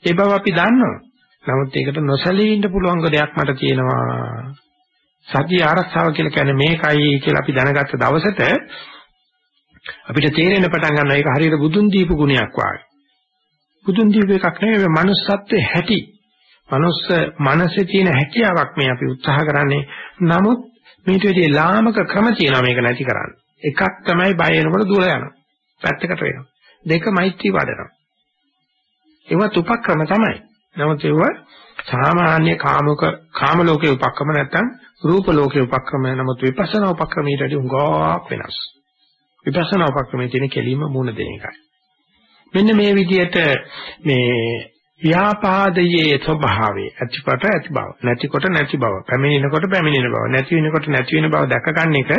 ඒ බව අපි දන්නවා. නමුත් ඒකට නොසලී ඉන්න පුළුවන් දෙයක් මට තියෙනවා. සතිය ආරක්ෂාව කියලා කියන්නේ මේකයි කියලා අපි දැනගත්ත දවසට අපිට තේරෙන්න පටන් ගන්නවා. ඒක හරියට බුදුන් දීපු ගුණයක් වාගේ. බුදුන් දීපු එකක් නෙවෙයි manussත්වයේ හැටි. මනුස්ස මනසේ තියෙන හැකියාවක් මේ අපි උත්සාහ කරන්නේ. නමුත් මේට වැඩි ලාමක ක්‍රම තියෙනවා මේක නැති කරන්න. එකක් තමයි බය වෙනකොට දුර යනවා. පැත්තකට වෙනවා. දෙක මෛත්‍රී වඩනවා. ඒවත් උපක්‍රම තමයි. නමුත් ඒව සාමාන්‍ය කාමක කාම ලෝකේ උපක්‍රම නැත්තම් රූප ලෝකේ උපක්‍රම නමුත් විපස්සනා උපක්‍රමයට වඩා උඟා වෙනස්. විපස්සනා උපක්‍රමයේ තියෙන කෙලින්ම මූණ දෙන එකයි. මෙන්න මේ විදිහට මේ ව්‍යාපාදයේ ස්වභාවය ඇතිකොට ඇති බව නැතිකොට නැති බව පැමිණෙනකොට පැමිණෙන බව නැති වෙනකොට නැති වෙන බව දැකගන්න එක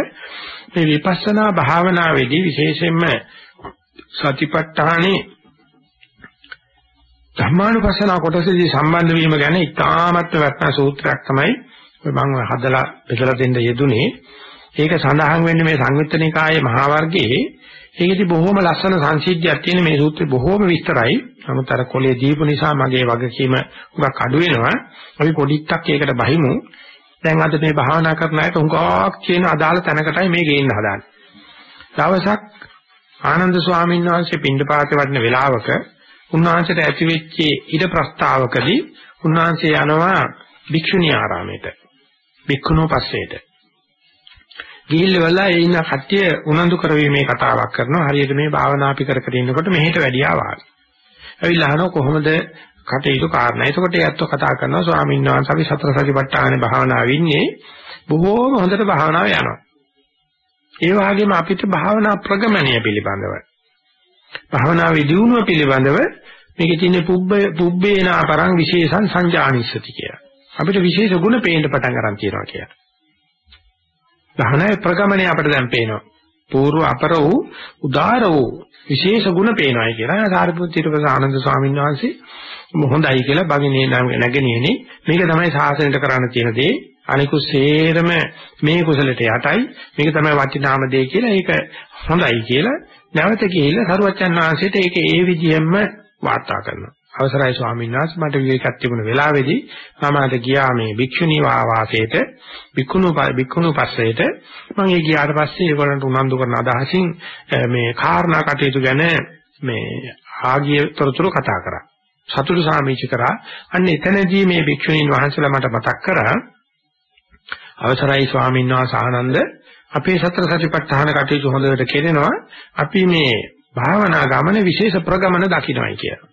මේ විපස්සනා භාවනාවේදී විශේෂයෙන්ම සතිපට්ඨානේ ධර්මානුපස්සනා කොටසදී සම්බන්ධ වීම ගැන ඉතාමත් වැටෙන සූත්‍රයක් තමයි මම හදලා බෙදලා දෙන්න යෙදුනේ ඒක සඳහන් වෙන්නේ මේ සංයුත්තනිකායේ මහා වර්ගයේ ඒකෙදි බොහොම ලස්සන සංසිද්ධියක් තියෙන මේ සූත්‍රේ බොහොම විස්තරයි. නමුත් අර කොලේ දීපු නිසා මගේ වගකීම උගක් අඩු වෙනවා. අපි පොඩිත්තක් ඒකට බහිමු. දැන් අද මේ භාවනා කරන අයට උගක් කියන අදාළ තැනකටයි මේ ගේන්න හදාන්නේ. දවසක් ආනන්ද ස්වාමීන් වහන්සේ පින්ඩපාතේ වඩින වෙලාවක උන්වහන්සේට ඇතිවෙච්ච ඉද ප්‍රස්තාවකදී උන්වහන්සේ යනවා භික්ෂුණී ආරාමයට. භික්ඛුණෝ පස්සේට. ගිහිල්ලා ඒ ඉන්න කට්ටිය උනන්දු කරවීමේ කතාවක් කරනවා. හරියට මේ භාවනා අපි කර කර ඉන්නකොට මෙහෙට වැඩියා වාගේ. ඇවිල්ලා අහනවා කොහොමද කටයුතු කාරණා. එතකොට ඒත් කතා කරනවා ස්වාමීන් වහන්සේ අපි සතර සතිපට්ඨානේ භාවනාවේ ඉන්නේ බොහෝම හොඳට භාවනාව යනවා. ඒ වගේම අපිට භාවනා ප්‍රගමණය පිළිබඳව භාවනාවේ දියුණුව පිළිබඳව මේකේ තියෙන පුබ්බ පුබ්බේනා පරං විශේෂං සංජානිස්සති කියලා. අපිට විශේෂ ගුණ පේන්න පටන් ගන්න තියෙනවා කියලා. දහනය ප්‍රගමණය අපිට දැන් පේනවා. పూర్ව අපර වූ උදාර වූ විශේෂ ගුණ පේනවායි කියලා. සාරිපුත්‍ර ඊට පස්සේ ආනන්ද ස්වාමීන් වහන්සේ හොඳයි කියලා බගිනේ නැගෙනියනේ මේක තමයි ශාසනයට කරන්න තියෙන දේ. අනිකුත් සේරම මේ කුසලට යටයි. මේක තමයි වටිනාම දේ කියලා ඒක හොඳයි කියලා. නැවත ගිහිල්ලා සරුවච්චන් වහන්සේට ඒක ඒ විදිහෙන්ම වාර්තා කරනවා. අවසරයි ස්වාමීන් වහන්සේ. මට විවේකයක් තිබුණ වෙලාවේදී මම අද ගියා මේ භික්ෂුණී වාසයට භික්ඛුණු භික්ඛුණු පස්සේට. මම ඒ ගියාට පස්සේ ඒගොල්ලන්ට උනන්දු කරන අදහසින් මේ කාරණා කටයුතු ගැන මේ ආගිය තොරතුරු කතා කරා. සතුටු සාමිච්ච කරා. අන්න එතනදී මේ භික්ෂුණීන් වහන්සේලා මට මතක් කරා අවසරයි ස්වාමීන් වහන්සේ ආනන්ද අපේ සතර සතිපට්ඨාන කටයුතු හොඳට කෙරෙනවා. අපි මේ භාවනා ගමන විශේෂ ප්‍රගමන දකින්නයි කියලා.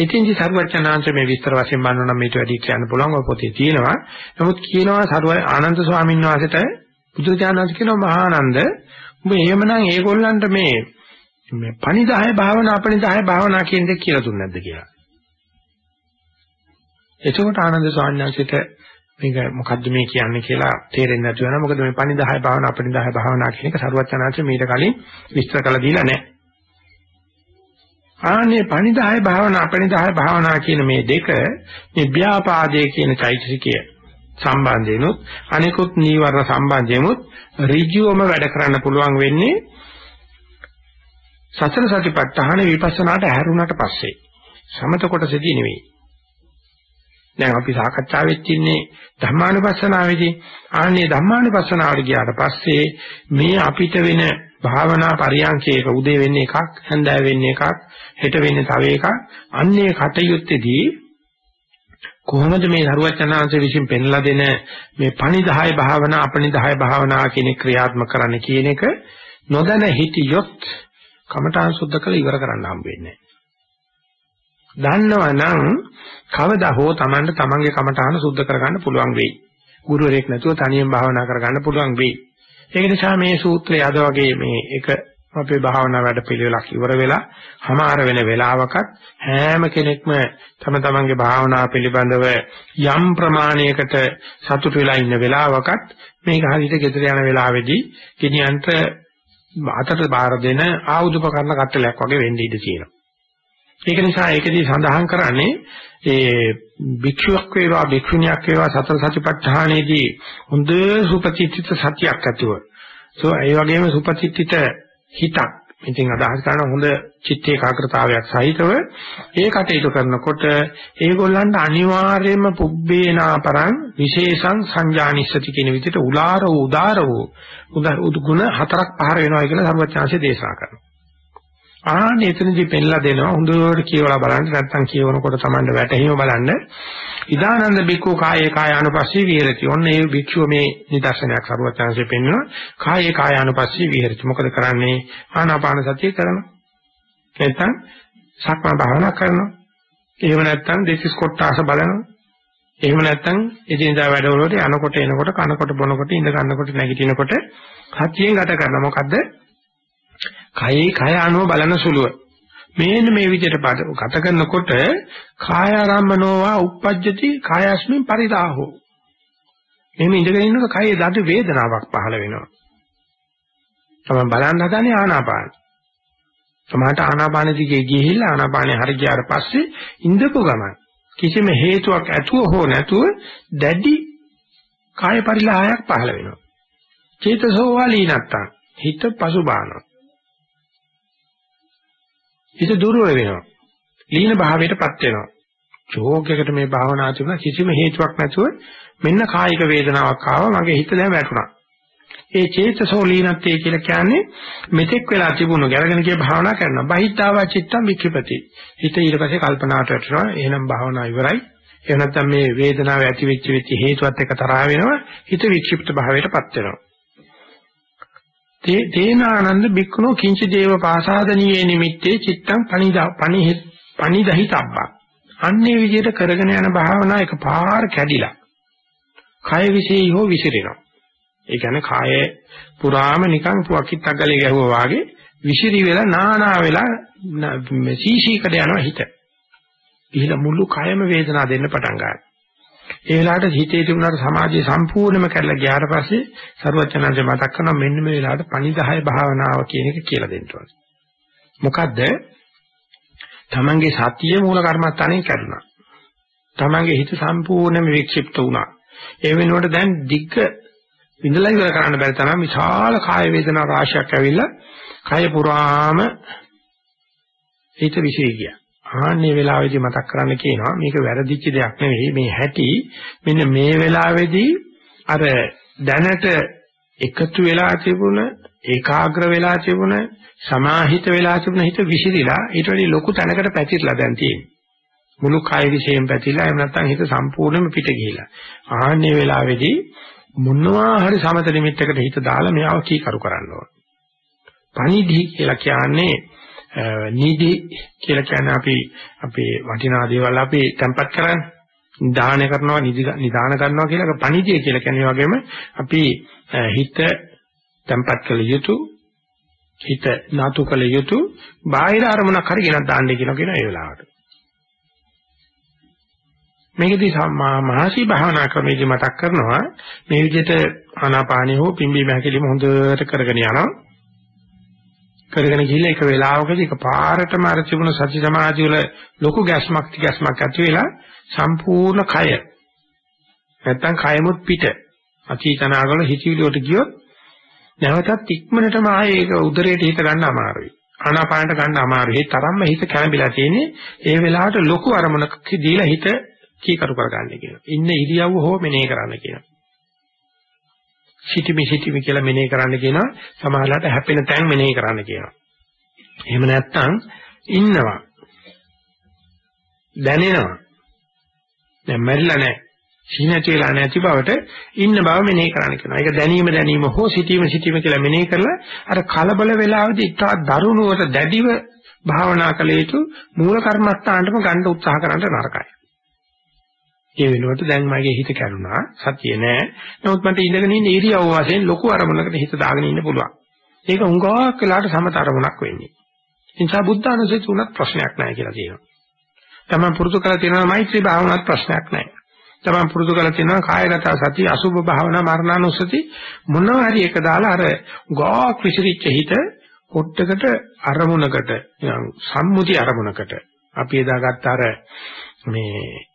ඉතින්දි සරුවචනාංශ මේ විස්තර වශයෙන් බලනවා නම් මේට වැඩි කියන්න පුළුවන් ඔය පොතේ තියෙනවා. නමුත් කියනවා සරුව ආනන්ද ස්වාමීන් වහන්සේට බුදුචානන්ද කියනවා මහා ආනන්ද උඹ එහෙමනම් ඒගොල්ලන්ට මේ මේ පණිදාය භාවනා අපණිදාය භාවනා කියන දේ කියලා දුන්නේ නැද්ද කියලා. එතකොට ආනන්ද ස්වාමීන් වහන්සේට මේක මොකද්ද මේ කියන්නේ කියලා තේරෙන්නේ නැතුව යනවා. මොකද මේ පණිදාය භාවනා අපණිදාය භාවනා කියන එක සරුවචනාංශ මීට කලින් විස්තර කළ දීලා නැහැ. ආනේ පණිදාය භාවනා අපණිදාය භාවනා කියන මේ දෙක මේ ව්‍යාපාදයේ කියන චෛතසිකය සම්බන්ධෙනුත් අනිකුත් නීවරණ සම්බන්ධෙමුත් ඍජුවම වැඩ කරන්න පුළුවන් වෙන්නේ සතර සතිපට්ඨාන විපස්සනාට හැරුණාට පස්සේ. සමත කොටසදී නෙවෙයි. දැන් අපි සාකච්ඡා වෙච්ච ඉන්නේ ධර්මානුපස්සනාවේදී. ආන්නේ ධර්මානුපස්සනාවට ගියාට පස්සේ මේ අපිට වෙන භාවනා පරියන්කේක උදේ වෙන්නේ එකක් හැන්දෑ වෙන්නේ එකක් හෙට වෙන්නේ තව එකක් අන්නේ කටයුත්තේදී කොහොමද මේ සරුවචනාංශ විසින් පෙන්ලා දෙන මේ පණිදාය භාවනා අපණිදාය භාවනා කියන ක්‍රියාත්මක කරන්න කියන එක නොදැන හිටියොත් කමඨාන් සුද්ධ කළ ඉවර කරන්න හම්බ වෙන්නේ දන්නවනම් කවදා හෝ Tamanට Tamanගේ කමඨාන සුද්ධ කරගන්න පුළුවන් වෙයි. ගුරුවරයෙක් නැතුව තනියෙන් භාවනා කරගන්න පුළුවන් වෙයි. ඒක නිසා මේ සූත්‍රය අද වගේ මේ එක අපේ භාවනා වැඩ පිළිවෙලක් ඉවර වෙලා හමාර වෙන වෙලාවකත් හැම කෙනෙක්ම තම තමන්ගේ භාවනා පිළිබඳව යම් ප්‍රමාණයකට සතුට වෙලා ඉන්න වෙලාවකත් මේක හරියට ගෙදර යන වෙලාවේදී ගෙනියන්ට අතට බාර දෙන ආයුධපකරණ කට්ටලයක් වගේ වෙන්න ඉඩ තියෙනවා. ඒක නිසා ඒකදී සඳහන් කරන්නේ ඒ භික්ෂුවක් වේවා භික්ෂුණියක් වේවා සතර සතිපට්ඨානයේදී හොඳ සුපතිත්‍ිත සතියක් ඇතුව. සෝ ඒ වගේම සුපතිත්‍ිත හිතක් ඉතින් අදහස් කරන හොඳ චිත්ත ඒකාග්‍රතාවයක් සහිතව ඒ කටයුතු කරනකොට ඒගොල්ලන්ට අනිවාර්යයෙන්ම පුබ්බේනාපරං විශේෂං සංජානිස්සති කියන විදිහට උලාර වූ උදාර වූ උගුණ හතරක් පහර වෙනවා කියලා සර්වඥාන්සේ දේශනා කරනවා. ආන්න එතනදී පෙන්ලා දෙනවා හොඳට කියවලා බලන්න නැත්නම් කියවනකොට Tamanne වැටහිම බලන්න ඉදානන්ද බික්කෝ කායේ කායානුපස්සී විහෙරති. ඔන්න ඒ භික්ෂුව මේ නිදර්ශනයක් සරුවචාන්සේ පෙන්වනවා. කායේ කායානුපස්සී විහෙරති. මොකද කරන්නේ? ආනාපාන සතිය කරනවා. නැත්නම් සක්මන් භාවනා කරනවා. එහෙම නැත්නම් දෙතිස් කොටාස බලනවා. එහෙම නැත්නම් එදිනදා වැඩවලට යනකොට එනකොට කනකොට බොනකොට ඉඳ ගන්නකොට නැගිටිනකොට සතියෙන් ගත කරනවා. මොකද්ද? කයේ කය අනුව බලන සුළුව. මේන්න මේ විදිහට ගත කරනකොට කාය ආරම්මනෝවා uppajjati කායස්මින් පරිදාහෝ. එහෙම ඉඳගෙන ඉන්නකොට කයේ දඩ වේදනාවක් පහළ වෙනවා. තමයි බලන්න හදන්නේ ආනාපාන. සමහරට ආනාපාන දිගේ ගිහිල්ලා ආනාපානේ හරි ගියාට පස්සේ ඉඳපු ගමන් කිසිම හේතුවක් ඇතුව හෝ නැතුව දැඩි කාය පරිලාහයක් පහළ වෙනවා. චේතසෝ වාලීනත්තං හිත පසුබානවා. හිත දුර්වල වෙනවා. ලීන භාවයටපත් වෙනවා. ෂෝක්යකට මේ භාවනා තිබුණා කිසිම හේතුවක් නැතුව මෙන්න කායික වේදනාවක් ආවා මගේ හිත දැන් වැටුණා. ඒ චේතසෝ ලීනත්වය කියලා කියන්නේ මෙතෙක් වෙලා තිබුණු ගැරගෙන කිය භාවනා කරනවා. බහිද්ධාවා චිත්තම් වික්ඛපති. හිත ඊට පස්සේ කල්පනාට වැටෙනවා. එහෙනම් භාවනා ඉවරයි. එහෙම නැත්නම් මේ වේදනාව ඇති වෙච්ච වෙච්ච හේතුවත් එක්ක තරහ වෙනවා. හිත වික්ෂිප්ත භාවයටපත් වෙනවා. තේ තේනානන්ද බික්කුණෝ කිංච දේව පාසාදනීයේ නිමිත්තේ චිත්තං පනිදා පනිහි පනිදහිතබ්බා අන්නේ විදිහට කරගෙන යන භාවනා එක පාර කැඩිලා කය විශේෂ හෝ විසිරෙනවා ඒ කියන්නේ කය පුරාම නිකන් පුවක්කිටක් ගලේ ගැහුවා වාගේ විසිරි වෙලා නානා වෙලා සීසීකට යනවා හිත. ගිහිලා මුළු කයම වේදනාව දෙන්න පටන් ගන්නවා. ඒ වෙලාවට හිතේ තිබුණාට සමාධිය සම්පූර්ණයෙන්ම කැඩලා ගියාට පස්සේ සරුවචනන්සේ මතක් කරනවා මෙන්න මේ වෙලාවට පණිදාය භාවනාව කියන එක කියලා දෙන්න ඕනේ. මොකද්ද? තමන්ගේ සතිය මූල කර්මස්ථානයෙන් කැඩුනා. තමන්ගේ හිත සම්පූර්ණයෙන්ම වික්ෂිප්ත වුණා. ඒ වෙනුවට දැන් දිග්ග විඳලා ඉවර කරන්න බැරි තරම් විශාල කාය වේදනා රාශියක් ඇවිල්ලා කය පුරාම හිත විශ්ේ ගියා. ආන්නේ වෙලාවේදී මතක් කරන්න කියනවා මේක වැරදිච්ච දෙයක් නෙවෙයි. මේ හැටි මෙන්න මේ වෙලාවේදී අර දැනට එකතු වෙලා තිබුණ ඒකාග්‍ර වෙලා තිබුණ සමාහිත වෙලා තිබුණ හිත විසිරීලා ඊට වඩා ලොකු තැනකට පැතිරලා දැන් තියෙනවා මුළු කය විශේෂයෙන් පැතිරලා එහෙම නැත්නම් හිත සම්පූර්ණයෙන්ම පිට ගිහිලා. ආන්නේ වෙලාවේදී මොනවා හරි සමත නිමිත්තකට හිත දාලා මෙයාව කීකරු කරන්න ඕන. පණිදි කියලා කියන්නේ නීති කියලා කියන්නේ අපි අපේ වටිනා දේවල් අපි තැම්පත් කරන්නේ. දාන කරනවා නිදාන කරනවා කියලා පණිතිය කියලා කියන්නේ වගේම අපි හිත තැම්පත් කළ යුතු හිත නාතු කළ යුතු බාහිර අරමුණක් හරි ගෙනත් දාන්න කියන කියන ඒ වෙලාවට. මේකදී මහසි භාවනා ක්‍රමයේදී මතක් කරනවා මේ විදිහට ආනාපානිය හෝ පිම්බි මහකෙලිම හොඳට කරගෙන යනවා. කරගෙන ගිහිල්ලා එක වෙලාවකදී එක පාරටම අර තිබුණ සති සමාධිය වල ලොකු ගැස්මක් තිගැස්මක් ඇති වෙලා සම්පූර්ණ කය නැත්තම් කයමුත් පිට අචීතනාගල හිතවිලියට ගියොත් නැවතත් ඉක්මනටම ආයේ ඒක උදරයට හිත ගන්න අමාරුයි ආනාපානට ගන්න අමාරුයි ඒ තරම්ම හිත කැළඹිලා තියෙන්නේ ඒ වෙලාවට ලොකු අරමුණක් දීලා හිත කීකරු කරගන්න කියනවා. ඉන්න ඉරියව්ව හෝ මෙනෙහි කරන්න කියනවා. සිටිමි සිටිමි කියලා මෙනෙහි කරන්න කියනවා. සමහරවිට හැපෙන තැන් මෙනෙහි කරන්න කියනවා. එහෙම නැත්නම් ඉන්නවා. දැනෙනවා. දැන් මැරිලා නැහැ. සීනචේලා නැති බවට ඉන්න බව මෙනෙහි කරන්න කියනවා. ඒක දැනීම දැනීම හෝ සිටීම සිටීම කියලා මෙනෙහි කරලා අර කලබල වෙලාවදී ඉතා දරුණුවට දැඩිව භාවනා කළ යුතු මූල කර්මස්ථානටම ගන්න උත්සාහ කරන්න නරකයි. ඒ වෙනුවට දැන් මගේ හිත කැඩුනා සතිය නෑ. නමුත් මට ඉඳගෙන ඉන්න ඉරියව් වශයෙන් ලොකු අරමුණකට හිත දාගෙන ඉන්න පුළුවන්. ඒක හුඟක් වෙලාට සමත අරමුණක් වෙන්නේ. ඒ නිසා බුද්ධ අනුසය තුනක් ප්‍රශ්නයක් නෑ කියලා කියනවා. තමයි පුරුදු කරලා තියෙනවා මෛත්‍රී භාවනාවක් ප්‍රශ්නයක් නෑ. තමයි පුරුදු කරලා තියෙනවා කායගත සති අසුභ භාවනා මරණානුස්සති මොනවා හරි එක දාලා අර ගෝක් විසිරිච්ච හිත පොට්ටකට අරමුණකට සම්මුති අරමුණකට අපි එදා ගත්ත අර මේ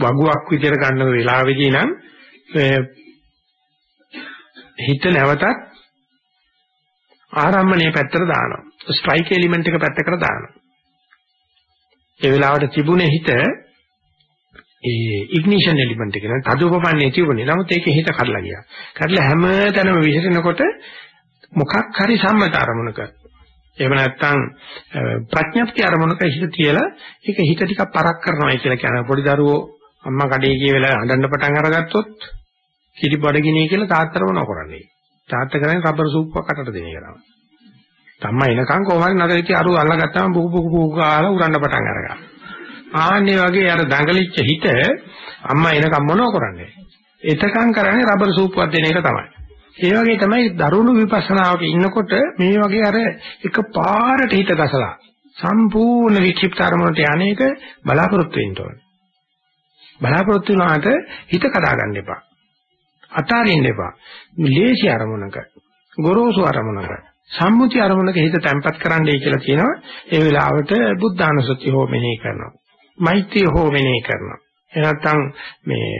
වගුවක් විදියට ගන්න වෙලාවෙදී නම් හිත නැවතත් ආරම්භණයේ පැත්තට දානවා ස්ට්‍රයික් එලිමන්ට් එක පැත්තකට දානවා ඒ වෙලාවට තිබුණේ හිත ඒ ඉග්නිෂන් එලිමන්ට් එක නේද තදෝපපන්නේ තිබුණේ. නමුත් ඒකේ හිත කඩලා ගියා. කඩලා හැමතැනම විසිරෙනකොට මොකක් හරි සම්මත අරමුණක එහෙම නැත්නම් ප්‍රඥප්ති අරමුණක හිත තියලා ඒක හිත ටිකක් පරක් කරනවා කියලා කියන පොඩි දරුවෝ අම්මා කඩේ ගිය වෙලාව හඬන්න පටන් අරගත්තොත් කිරි බඩගිනිය කියලා තාත්තට මොනව කරන්නේ? තාත්ත කරන්නේ රබර් සූප්පක් කටට දෙන එක තමයි. තමා එනකන් කොහොමද නගරිච්ච අරු අල්ලගත්තාම බුකු බුකු බුකු ගාලා උරන්න පටන් අරගන්නවා. ආන්නේ වගේ අර දඟලිච්ච හිත අම්මා එනකම් මොනව කරන්නේ? එතකන් කරන්නේ රබර් සූප්පුවක් දෙන එක තමයි. ඒ වගේ තමයි දරුණු විපස්සනාවක ඉන්නකොට මේ වගේ අර එක පාරට හිත ගසලා සම්පූර්ණ වික්ෂිප්ත අරමුණට යන්නේක බලාපොරොත්තු වෙන්න ඕනේ. බලාපොරොත්තු වුණාට හිත කඩා ගන්න එපා. අතාරින්න එපා. ලේසි අරමුණක, ගොරෝසු අරමුණක, සම්මුති අරමුණක හිත තැම්පත් කරන්නයි කියලා කියනවා. ඒ වෙලාවට බුද්ධානුසති හෝ මෙනෙහි කරනවා. මෛත්‍රිය හෝ මෙනෙහි කරනවා. එනත්තම් මේ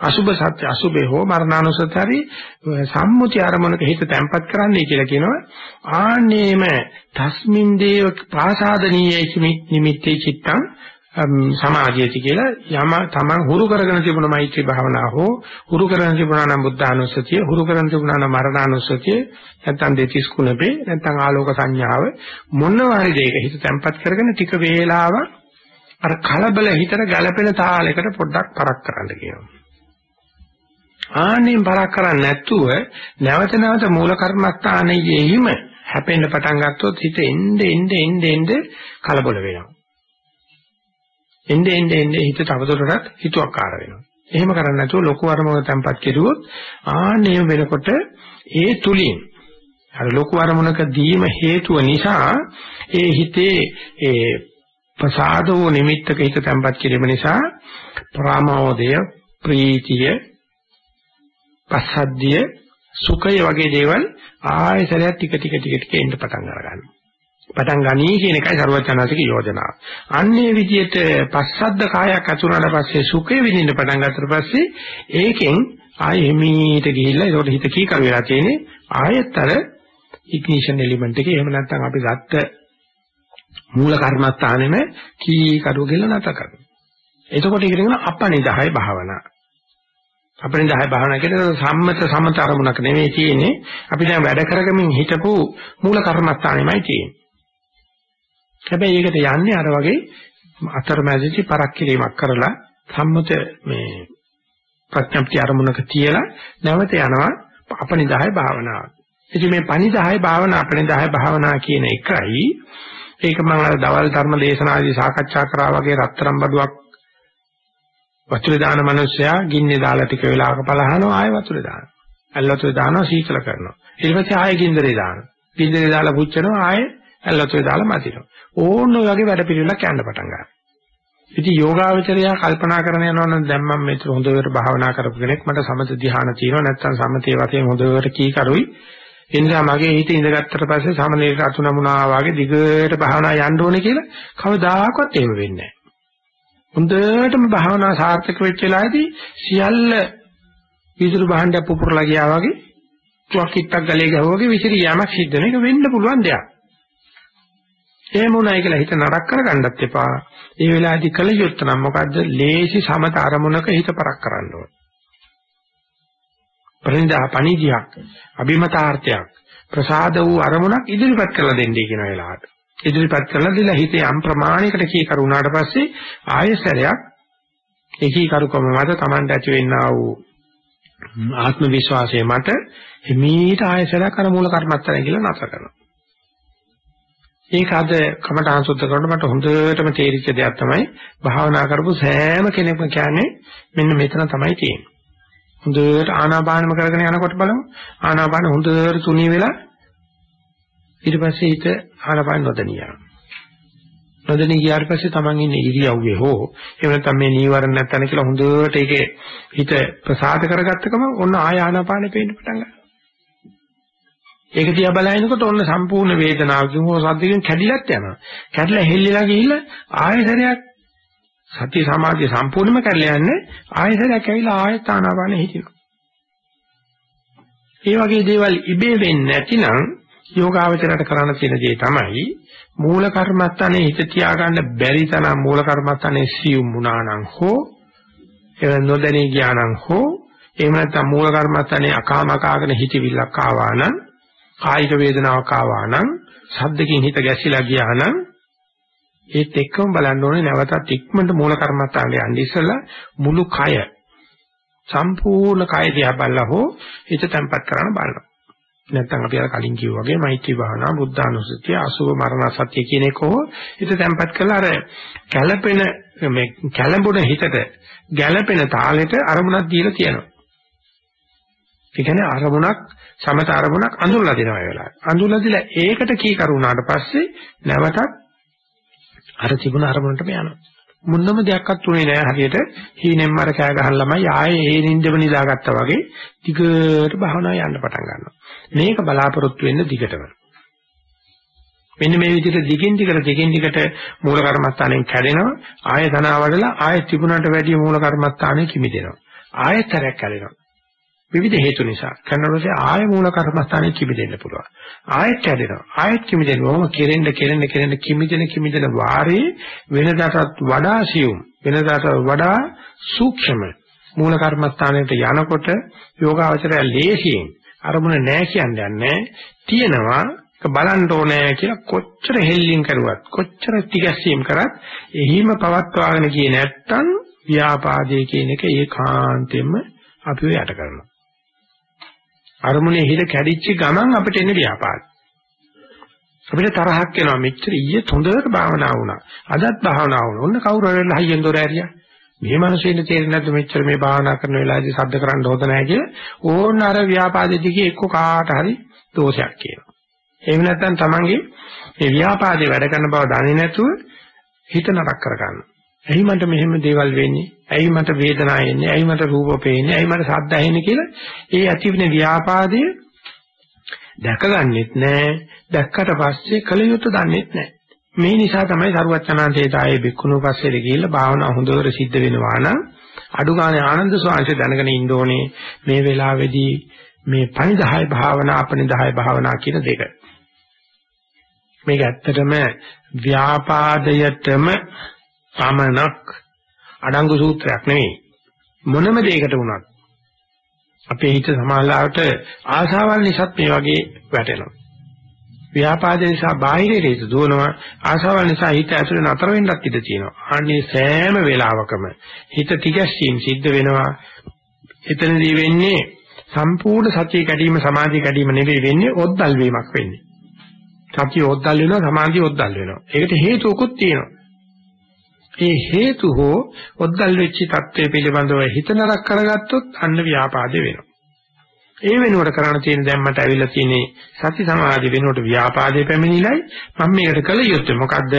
අසුභ සත්‍ය අසුභේ හෝ මරණානුසතරි සම්මුති අරමුණක හිත තැම්පත් කරන්නයි කියලා කියනවා. ආන්නේම තස්මින් දේව ප්‍රාසාදනීයයි නිමිත්තේ චිත්තං සමාධියති කියලා යම තමන් හුරු කරගෙන තිබුණ මෛත්‍රී භාවනාව හෝ හුරු කරගෙන තිබුණා නම් බුද්ධානුස්සතිය හුරු කරගෙන තිබුණා නම් මරණානුස්සතිය නැත්නම් දෙතිස් කුණපේ නැත්නම් ආලෝක සංඥාව මොනවා හරි දෙයක හිත තැම්පත් කරගෙන ටික වේලාවක් අර කලබල හිතට ගැළපෙන තාලයකට පොඩ්ඩක් පරක් කරන්න කියනවා. ආනෙන් පරක් කරන්නේ නැතුව නැවත නැවත මූල කර්මස්ථානයේහිම හැපෙන්න පටන් ගත්තොත් හිත එnde එnde එnde එnde කලබල වෙනවා. එnde එnde එnde හිත තවදුරටත් හිතුවක්කාර වෙනවා. එහෙම කරන්නේ නැතුව ලොකු අරමුණක තැම්පත් කෙරුවොත් ආනෙම වෙනකොට ඒ තුලින් අර ලොකු අරමුණක දීම හේතුව නිසා ඒ හිතේ ඒ ප්‍රසාද වූ නිමිත්තක හිත තැම්පත් කිරීම නිසා ප්‍රාමෝදය ප්‍රීතිය පස්සද්ධිය සුඛය වගේ දේවල් ආයසරයක් ටික ටික ටික ටික එන්න පටන් අරගන්නවා. පටන් ගනී කියන එකයි ਸਰවඥාන්සේගේ යෝජනාව. අන්නේ විදිහට පස්සද්ද කායක් අතුරාට පස්සේ සුඛය විඳින්න පටන් ගත්තට පස්සේ ඒකෙන් ආයෙ හිමීට ගිහිල්ලා ඒකට හිත කීකර වෙලා තියෙන්නේ ආයෙත්තර ඉග්නිෂන් එලිමන්ට් එකේ එහෙම නැත්නම් අපි ගත්ත මූල කර්මස්ථානෙම කී කරු ගෙල නැත කරනවා. එතකොට ඒකට කියන අපනිදාය භාවනා. අපනිදාය භාවනා කියන්නේ සම්මත සමත අරමුණක් නෙමෙයි තියෙන්නේ. අපි දැන් වැඩ කරගමින් හිටපු මූල කර්මස්ථානෙමයි තියෙන්නේ. හැබැයි ඒකට යන්නේ අර වගේ අතරමැදි පරක් කිරීමක් කරලා සම්මත මේ ප්‍රඥප්ති අරමුණක තියලා නැවත යනවා අපනිදාය භාවනාව. ඉතින් මේ පනිදාය භාවනා අපනිදාය භාවනා කියන එකයි ඒක මම අර දවල් ධර්ම දේශනාදී සාකච්ඡා කරා වගේ රත්තරන් බඩුවක් වතුරේ දාන මිනිස්සයා ගින්නේ දාලා ටික වෙලාවක පලහනවා ආයෙ වතුරේ දානවා. ඇල්ලතුරේ දානවා සීතල කරනවා. ඊට පස්සේ ආයෙ ගින්දරේ දානවා. ගින්දරේ දාලා පුච්චනවා ආයෙ ඇල්ලතුරේ දාලා මතිනවා. ඕන ඔය වගේ වැඩ පිළිවෙලක් යන්න පටන් ගන්නවා. ඉතින් යෝගාවචරය කල්පනා කරන යනවා නම් දැන් මම මෙතන හොඳට භාවනා කරපු කෙනෙක් මට සමත ධ්‍යාන තියෙනවා නැත්නම් සමතේ වශයෙන් හොඳට කී කරුයි ඒ නිසා මගේ හිත ඉඳගත්තට පස්සේ සමනලයට අතු නමුනා වගේ දිගට භාවනා යන්න ඕනේ කියලා කවදාකවත් එහෙම වෙන්නේ නැහැ. හොඳටම භාවනා සාර්ථක වෙච්ච වෙලාවේදී සියල්ල විදුරු භාණ්ඩයක් පුපුරලා ගියා වගේ තුවක්කිටක් ගලේ ගහුවා වගේ විසිරී යamak සිද්ධ වෙන එක වෙන්න පුළුවන් දෙයක්. එහෙම උනායි කියලා හිත නරක කරගන්නත් එපා. ඒ වෙලාවේදී කල යුත්තේ නම් මොකද්ද? ලේසි සමත අරමුණක හිත පරක් කරන්න ඕන. පරිණදා පණිජියක්, අභිමතාර්ථයක්, ප්‍රසාද වූ අරමුණක් ඉදිරිපත් කරලා දෙන්නේ කියන වෙලාවට. ඉදිරිපත් කරලා දීලා හිතේ යම් ප්‍රමාණයකට කීකරු වුණාට පස්සේ ආයසරයක් ඒකී කරුකම මත Tamanට ඇති වෙන්නා වූ ආත්ම විශ්වාසය මත හිමීට ආයසරයක් අර මූල කර්මත්තන කියලා නතර කරනවා. ඒක අද කමඨාන් සුද්ධ කරනකොට මට හොඳටම තේරිච්ච දෙයක් තමයි භාවනා කරපු සෑම කෙනෙක්ම කියන්නේ මෙන්න මෙතන තමයි තියෙන්නේ. හොඳට ආනාපානම කරගෙන යනකොට බලමු. ආනාපාන හොඳට තුනී වෙලා ඊට පස්සේ හිත ආනාපාන නොදැනිය යනවා. නොදැනී ගියාට පස්සේ Taman ඉන්නේ ඉරියව්වේ හෝ එහෙම නැත්නම් මේ නීවරණ නැත්තන කියලා හොඳට ඒකේ හිත ප්‍රසාද කරගත්තකම ඔන්න ආය ආනාපානෙ පේන්න පටන් ගන්නවා. ඒක දිහා බලනකොට ඔන්න සම්පූර්ණ වේදනාවකින් හෝ සද්දකින් කැඩිලත් යනවා. කැඩලා හෙල්ලිලා ගිහිල්ලා ආයෙසරයක් සති සමාධිය සම්පූර්ණයෙන්ම කැඩලා යන්නේ ආයෙසරයක් ඇවිල්ලා ආයෙත් ආනාපානෙ හිටිනවා. ඒ වගේ දේවල් ඉබේ වෙන්නේ නැතිනම් යෝගාවචරයට කරන්න තියෙන දේ තමයි මූල කර්මස්ථානේ හිත තියාගන්න බැරි තරම් මූල කර්මස්ථානේ සියුම් වුණා නම් හෝ එව නොදැනී ගියා නම් හෝ එහෙම නැත්නම් මූල කර්මස්ථානේ අකාමකාගෙන හිතවිල්ලක් ආවා නම් කායික වේදනාවක් ආවා නම් ශබ්දකින් හිත ගැසිලා ගියා නම් ඒත් එක්කම බලන්න ඕනේ නැවතත් ඉක්මනට මූල කර්මස්ථානට යන්න ඉස්සෙල්ලා මුළු කය සම්පූර්ණ කය දිහා බලලා හෝ හිත තැම්පත් කරන්න බලනවා. නැත්නම් අපි අර කලින් කිව්වා වගේ මෛත්‍රී භාවනා, බුද්ධානුස්සතිය, අසුභ මරණ සත්‍ය කියන එක හෝ හිත තැම්පත් කරලා අර කැළපෙන මේ කැළඹුණ හිතට ගැළපෙන තාලෙට අරමුණක් දීලා තියෙනවා. ඒ කියන්නේ අරමුණක් සමත අරමුණක් අඳුරලා දෙනවා ඒ වෙලාවට. අඳුරලා දීලා ඒකට කී කරුණාට පස්සේ නැවතත් අර තිබුණ අරමුණටම යනවා. මුන්නම දෙයක්වත් උනේ නැහැ හරියට හීනෙන් මර කෑ ගහන ළමයි ආයේ ඒ නිින්දම නිදාගත්තා වගේ දිගට භාවනාව යන්න පටන් ගන්නවා. මේක බලාපොරොත්තු වෙන්න දිගටම. මෙන්න මේ විදිහට දිගින් දිගට දිගින් දිගට මූල කර්මස්ථානයෙන් කැඩෙනවා ආයෙ ධනාවඩලා ආයෙ තිබුණට වැඩිය මූල කර්මස්ථානෙ කිමිදෙනවා. ආයෙතරයක් කැඩෙනවා. විවිධ හේතු නිසා කරනකොට ආය මූල කර්මස්ථානෙ කිමිදෙන්න පුළුවන්. ආයෙත් කැඩෙනවා. ආයෙත් කිමිදෙනවා. ඔහොම කෙරෙන්න කෙරෙන්න කෙරෙන්න කිමිදෙන කිමිදෙන වාරේ වෙනදාටත් වඩා සියුම් වෙනදාට වඩා සූක්ෂම මූල කර්මස්ථානයට යනකොට යෝගාවචරය ලේසියෙන් අරමුණ නැහැ කියන්නේ නැහැ. තියෙනවා බලන්න ඕනේ කියලා කොච්චර හෙල්ලින් කරුවත් කොච්චර තිගැස්සීම් කරත් එහිම පවත්වාගෙන ගියේ නැත්තම් ව්‍යාපාදයේ කියන එක ඒකාන්තයෙන්ම අපිව යට කරනවා. අරමුණේ හිර කැඩිච්ච ගමන් අපිට එන්නේ ව්‍යාපාද. අපිට තරහක් එනවා මෙච්චර ඊයේ හොඳට භාවනා වුණා. අදත් භාවනා වුණා. ඔන්න කවුරු හරි වෙලා හයියෙන් දොර ඇරියා. මේ මිනිස්සුන්ට තේරෙන්නේ නැද්ද මෙච්චර මේ භාවනා කරන වෙලාවේදී සද්ද කරන්න හොඳ නැහැ කියලා. ඕන්න අර ව්‍යාපාදෙ දිගේ එක්ක කාට හරි දෝෂයක් කියනවා. එහෙම නැත්නම් තමන්ගේ මේ ව්‍යාපාදේ වැඩ කරන බව දන්නේ නැතුව හිත නරක කරගන්නවා. ඇයි මට මෙහෙම දේවල් වෙන්නේ? ඇයි මට වේදනාව එන්නේ? ඇයි මට රූප පේන්නේ? ඇයි මට ශබ්ද ඇහෙන්නේ කියලා ඒ ඇතිවෙන ව්‍යාපාදය දැකගන්නෙත් නැහැ. දැක්කට පස්සේ කල යුත්තේ දන්නෙත් නැහැ. මේ නිසා තමයි සරුවචනාන්තයේ තායේ බික්කුණු පස්සේ ගිහිල්ලා භාවනා හොඳට සිද්ධ වෙනවා නම් අඩු ගානේ ආනන්ද ස්වාමීන් දැනගෙන ඉන්න ඕනේ මේ වෙලාවේදී මේ පණිදාය භාවනා අපනිදාය භාවනා කියන දෙක. මේක ඇත්තටම ව්‍යාපාදයටම පමණක් අඩංගු සූත්‍රයක් නෙවෙයි. මොනම දෙයකට වුණත් අපේ හිත සමාලාවට ආශාවල් නිසාත් මේ වගේ වැටෙනවා. ව්‍යාපාද නිසා බාහිර හේතු දුවනවා ආශාවල් නිසා හිත ඇතුලේ නතර වෙන්නත් ඉඩ තියෙනවා. අනේ සෑම වෙලාවකම හිත තිගැස්සීම් සිද්ධ වෙනවා. එතනදී වෙන්නේ සම්පූර්ණ සතිය කැඩීම සමාධිය කැඩීම නෙවෙයි වෙන්නේ ඔද්දල් වීමක් වෙන්නේ. සතිය ඔද්දල් වෙනවා සමාධිය ඔද්දල් වෙනවා. ඒකට හේතුකුත් තියෙනවා. ඒ හේතු හෝ ඔද්දල් වෙච්ච தත්ත්වය පිළිබඳව හිත නරක කරගත්තොත් අන්න ව්‍යාපාදේ වෙනවා. ඒ වෙනුවට කරණ තියෙන දැන් මට ඇවිල්ලා තියෙන්නේ සති සමාධි වෙනුවට ව්‍යාපාදේ පැමිණිලයි. මම මේකට කළ යුත්තේ. මොකද්ද?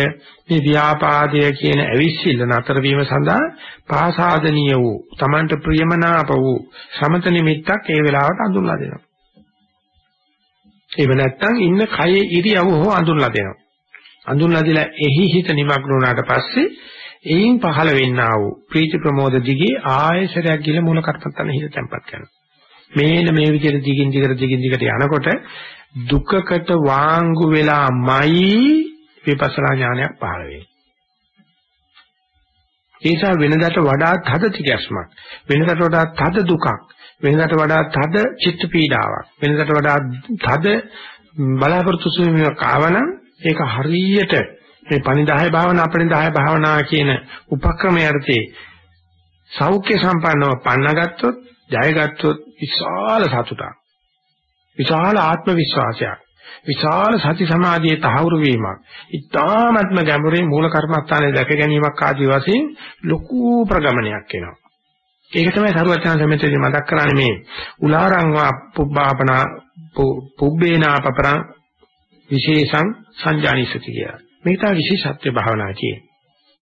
මේ ව්‍යාපාදය කියන ඇවිස්සිල්ල නතර වීම සඳහා පාසාදනීය වූ Tamanට ප්‍රියමනාප වූ සමත නිමිත්තක් ඒ වෙලාවට අඳුල්ලා දෙනවා. එහෙම නැත්නම් ඉන්න කයේ ඉරියව හෝ අඳුල්ලා දෙනවා. අඳුල්ලා දීලා එහි හිත නිමග්න වුණාට පස්සේ එයින් පහළ වෙන්නා වූ ප්‍රීති ප්‍රමෝද දිගේ ආයශරයක් ගිල මූල කර්තත්තන හිත තැම්පත් කරනවා මේන මේ විදිහට දිගින් දිගට දිගින් දිගට යනකොට දුකකට වාංගු වෙලාමයි විපස්සනා ඥානයක් පහළ වෙන්නේ. ඒ නිසා වෙනදාට වඩා තද තිගැස්මක් වෙනදාට වඩා තද දුකක් වෙනදාට වඩා තද චිත්ත පීඩාවක් වෙනදාට වඩා තද බලාපොරොත්තු සුවීමක් ආවනම් ඒක හරියට මේ පණිදාය භාවනා අපණිදාය භාවනා කියන උපක්‍රමයේ අර්ථේ සෞඛ්‍ය සම්පන්නව පන්නගත්තොත් ජයගත්තොත් විශාල සතුටක්. විශාල ආත්ම විශ්වාසයක්. විශාල සති සමාධියේ තහවුරු වීමක්. ඉතාමත්ම ගැඹුරින් මූල කර්මස්ථානයේ දැක ගැනීමක් ආදී වශයෙන් ලොකු ප්‍රගමනයක් එනවා. ඒක තමයි සරුවචන සමිතේදී මතක් කරන්නේ මේ උලාරංවා පුබ්බාපනා පුබ්බේනාපපරං විශේෂං සංජානිසති කියලා. මේක තමයි විශේෂත්ව භාවනා කියන්නේ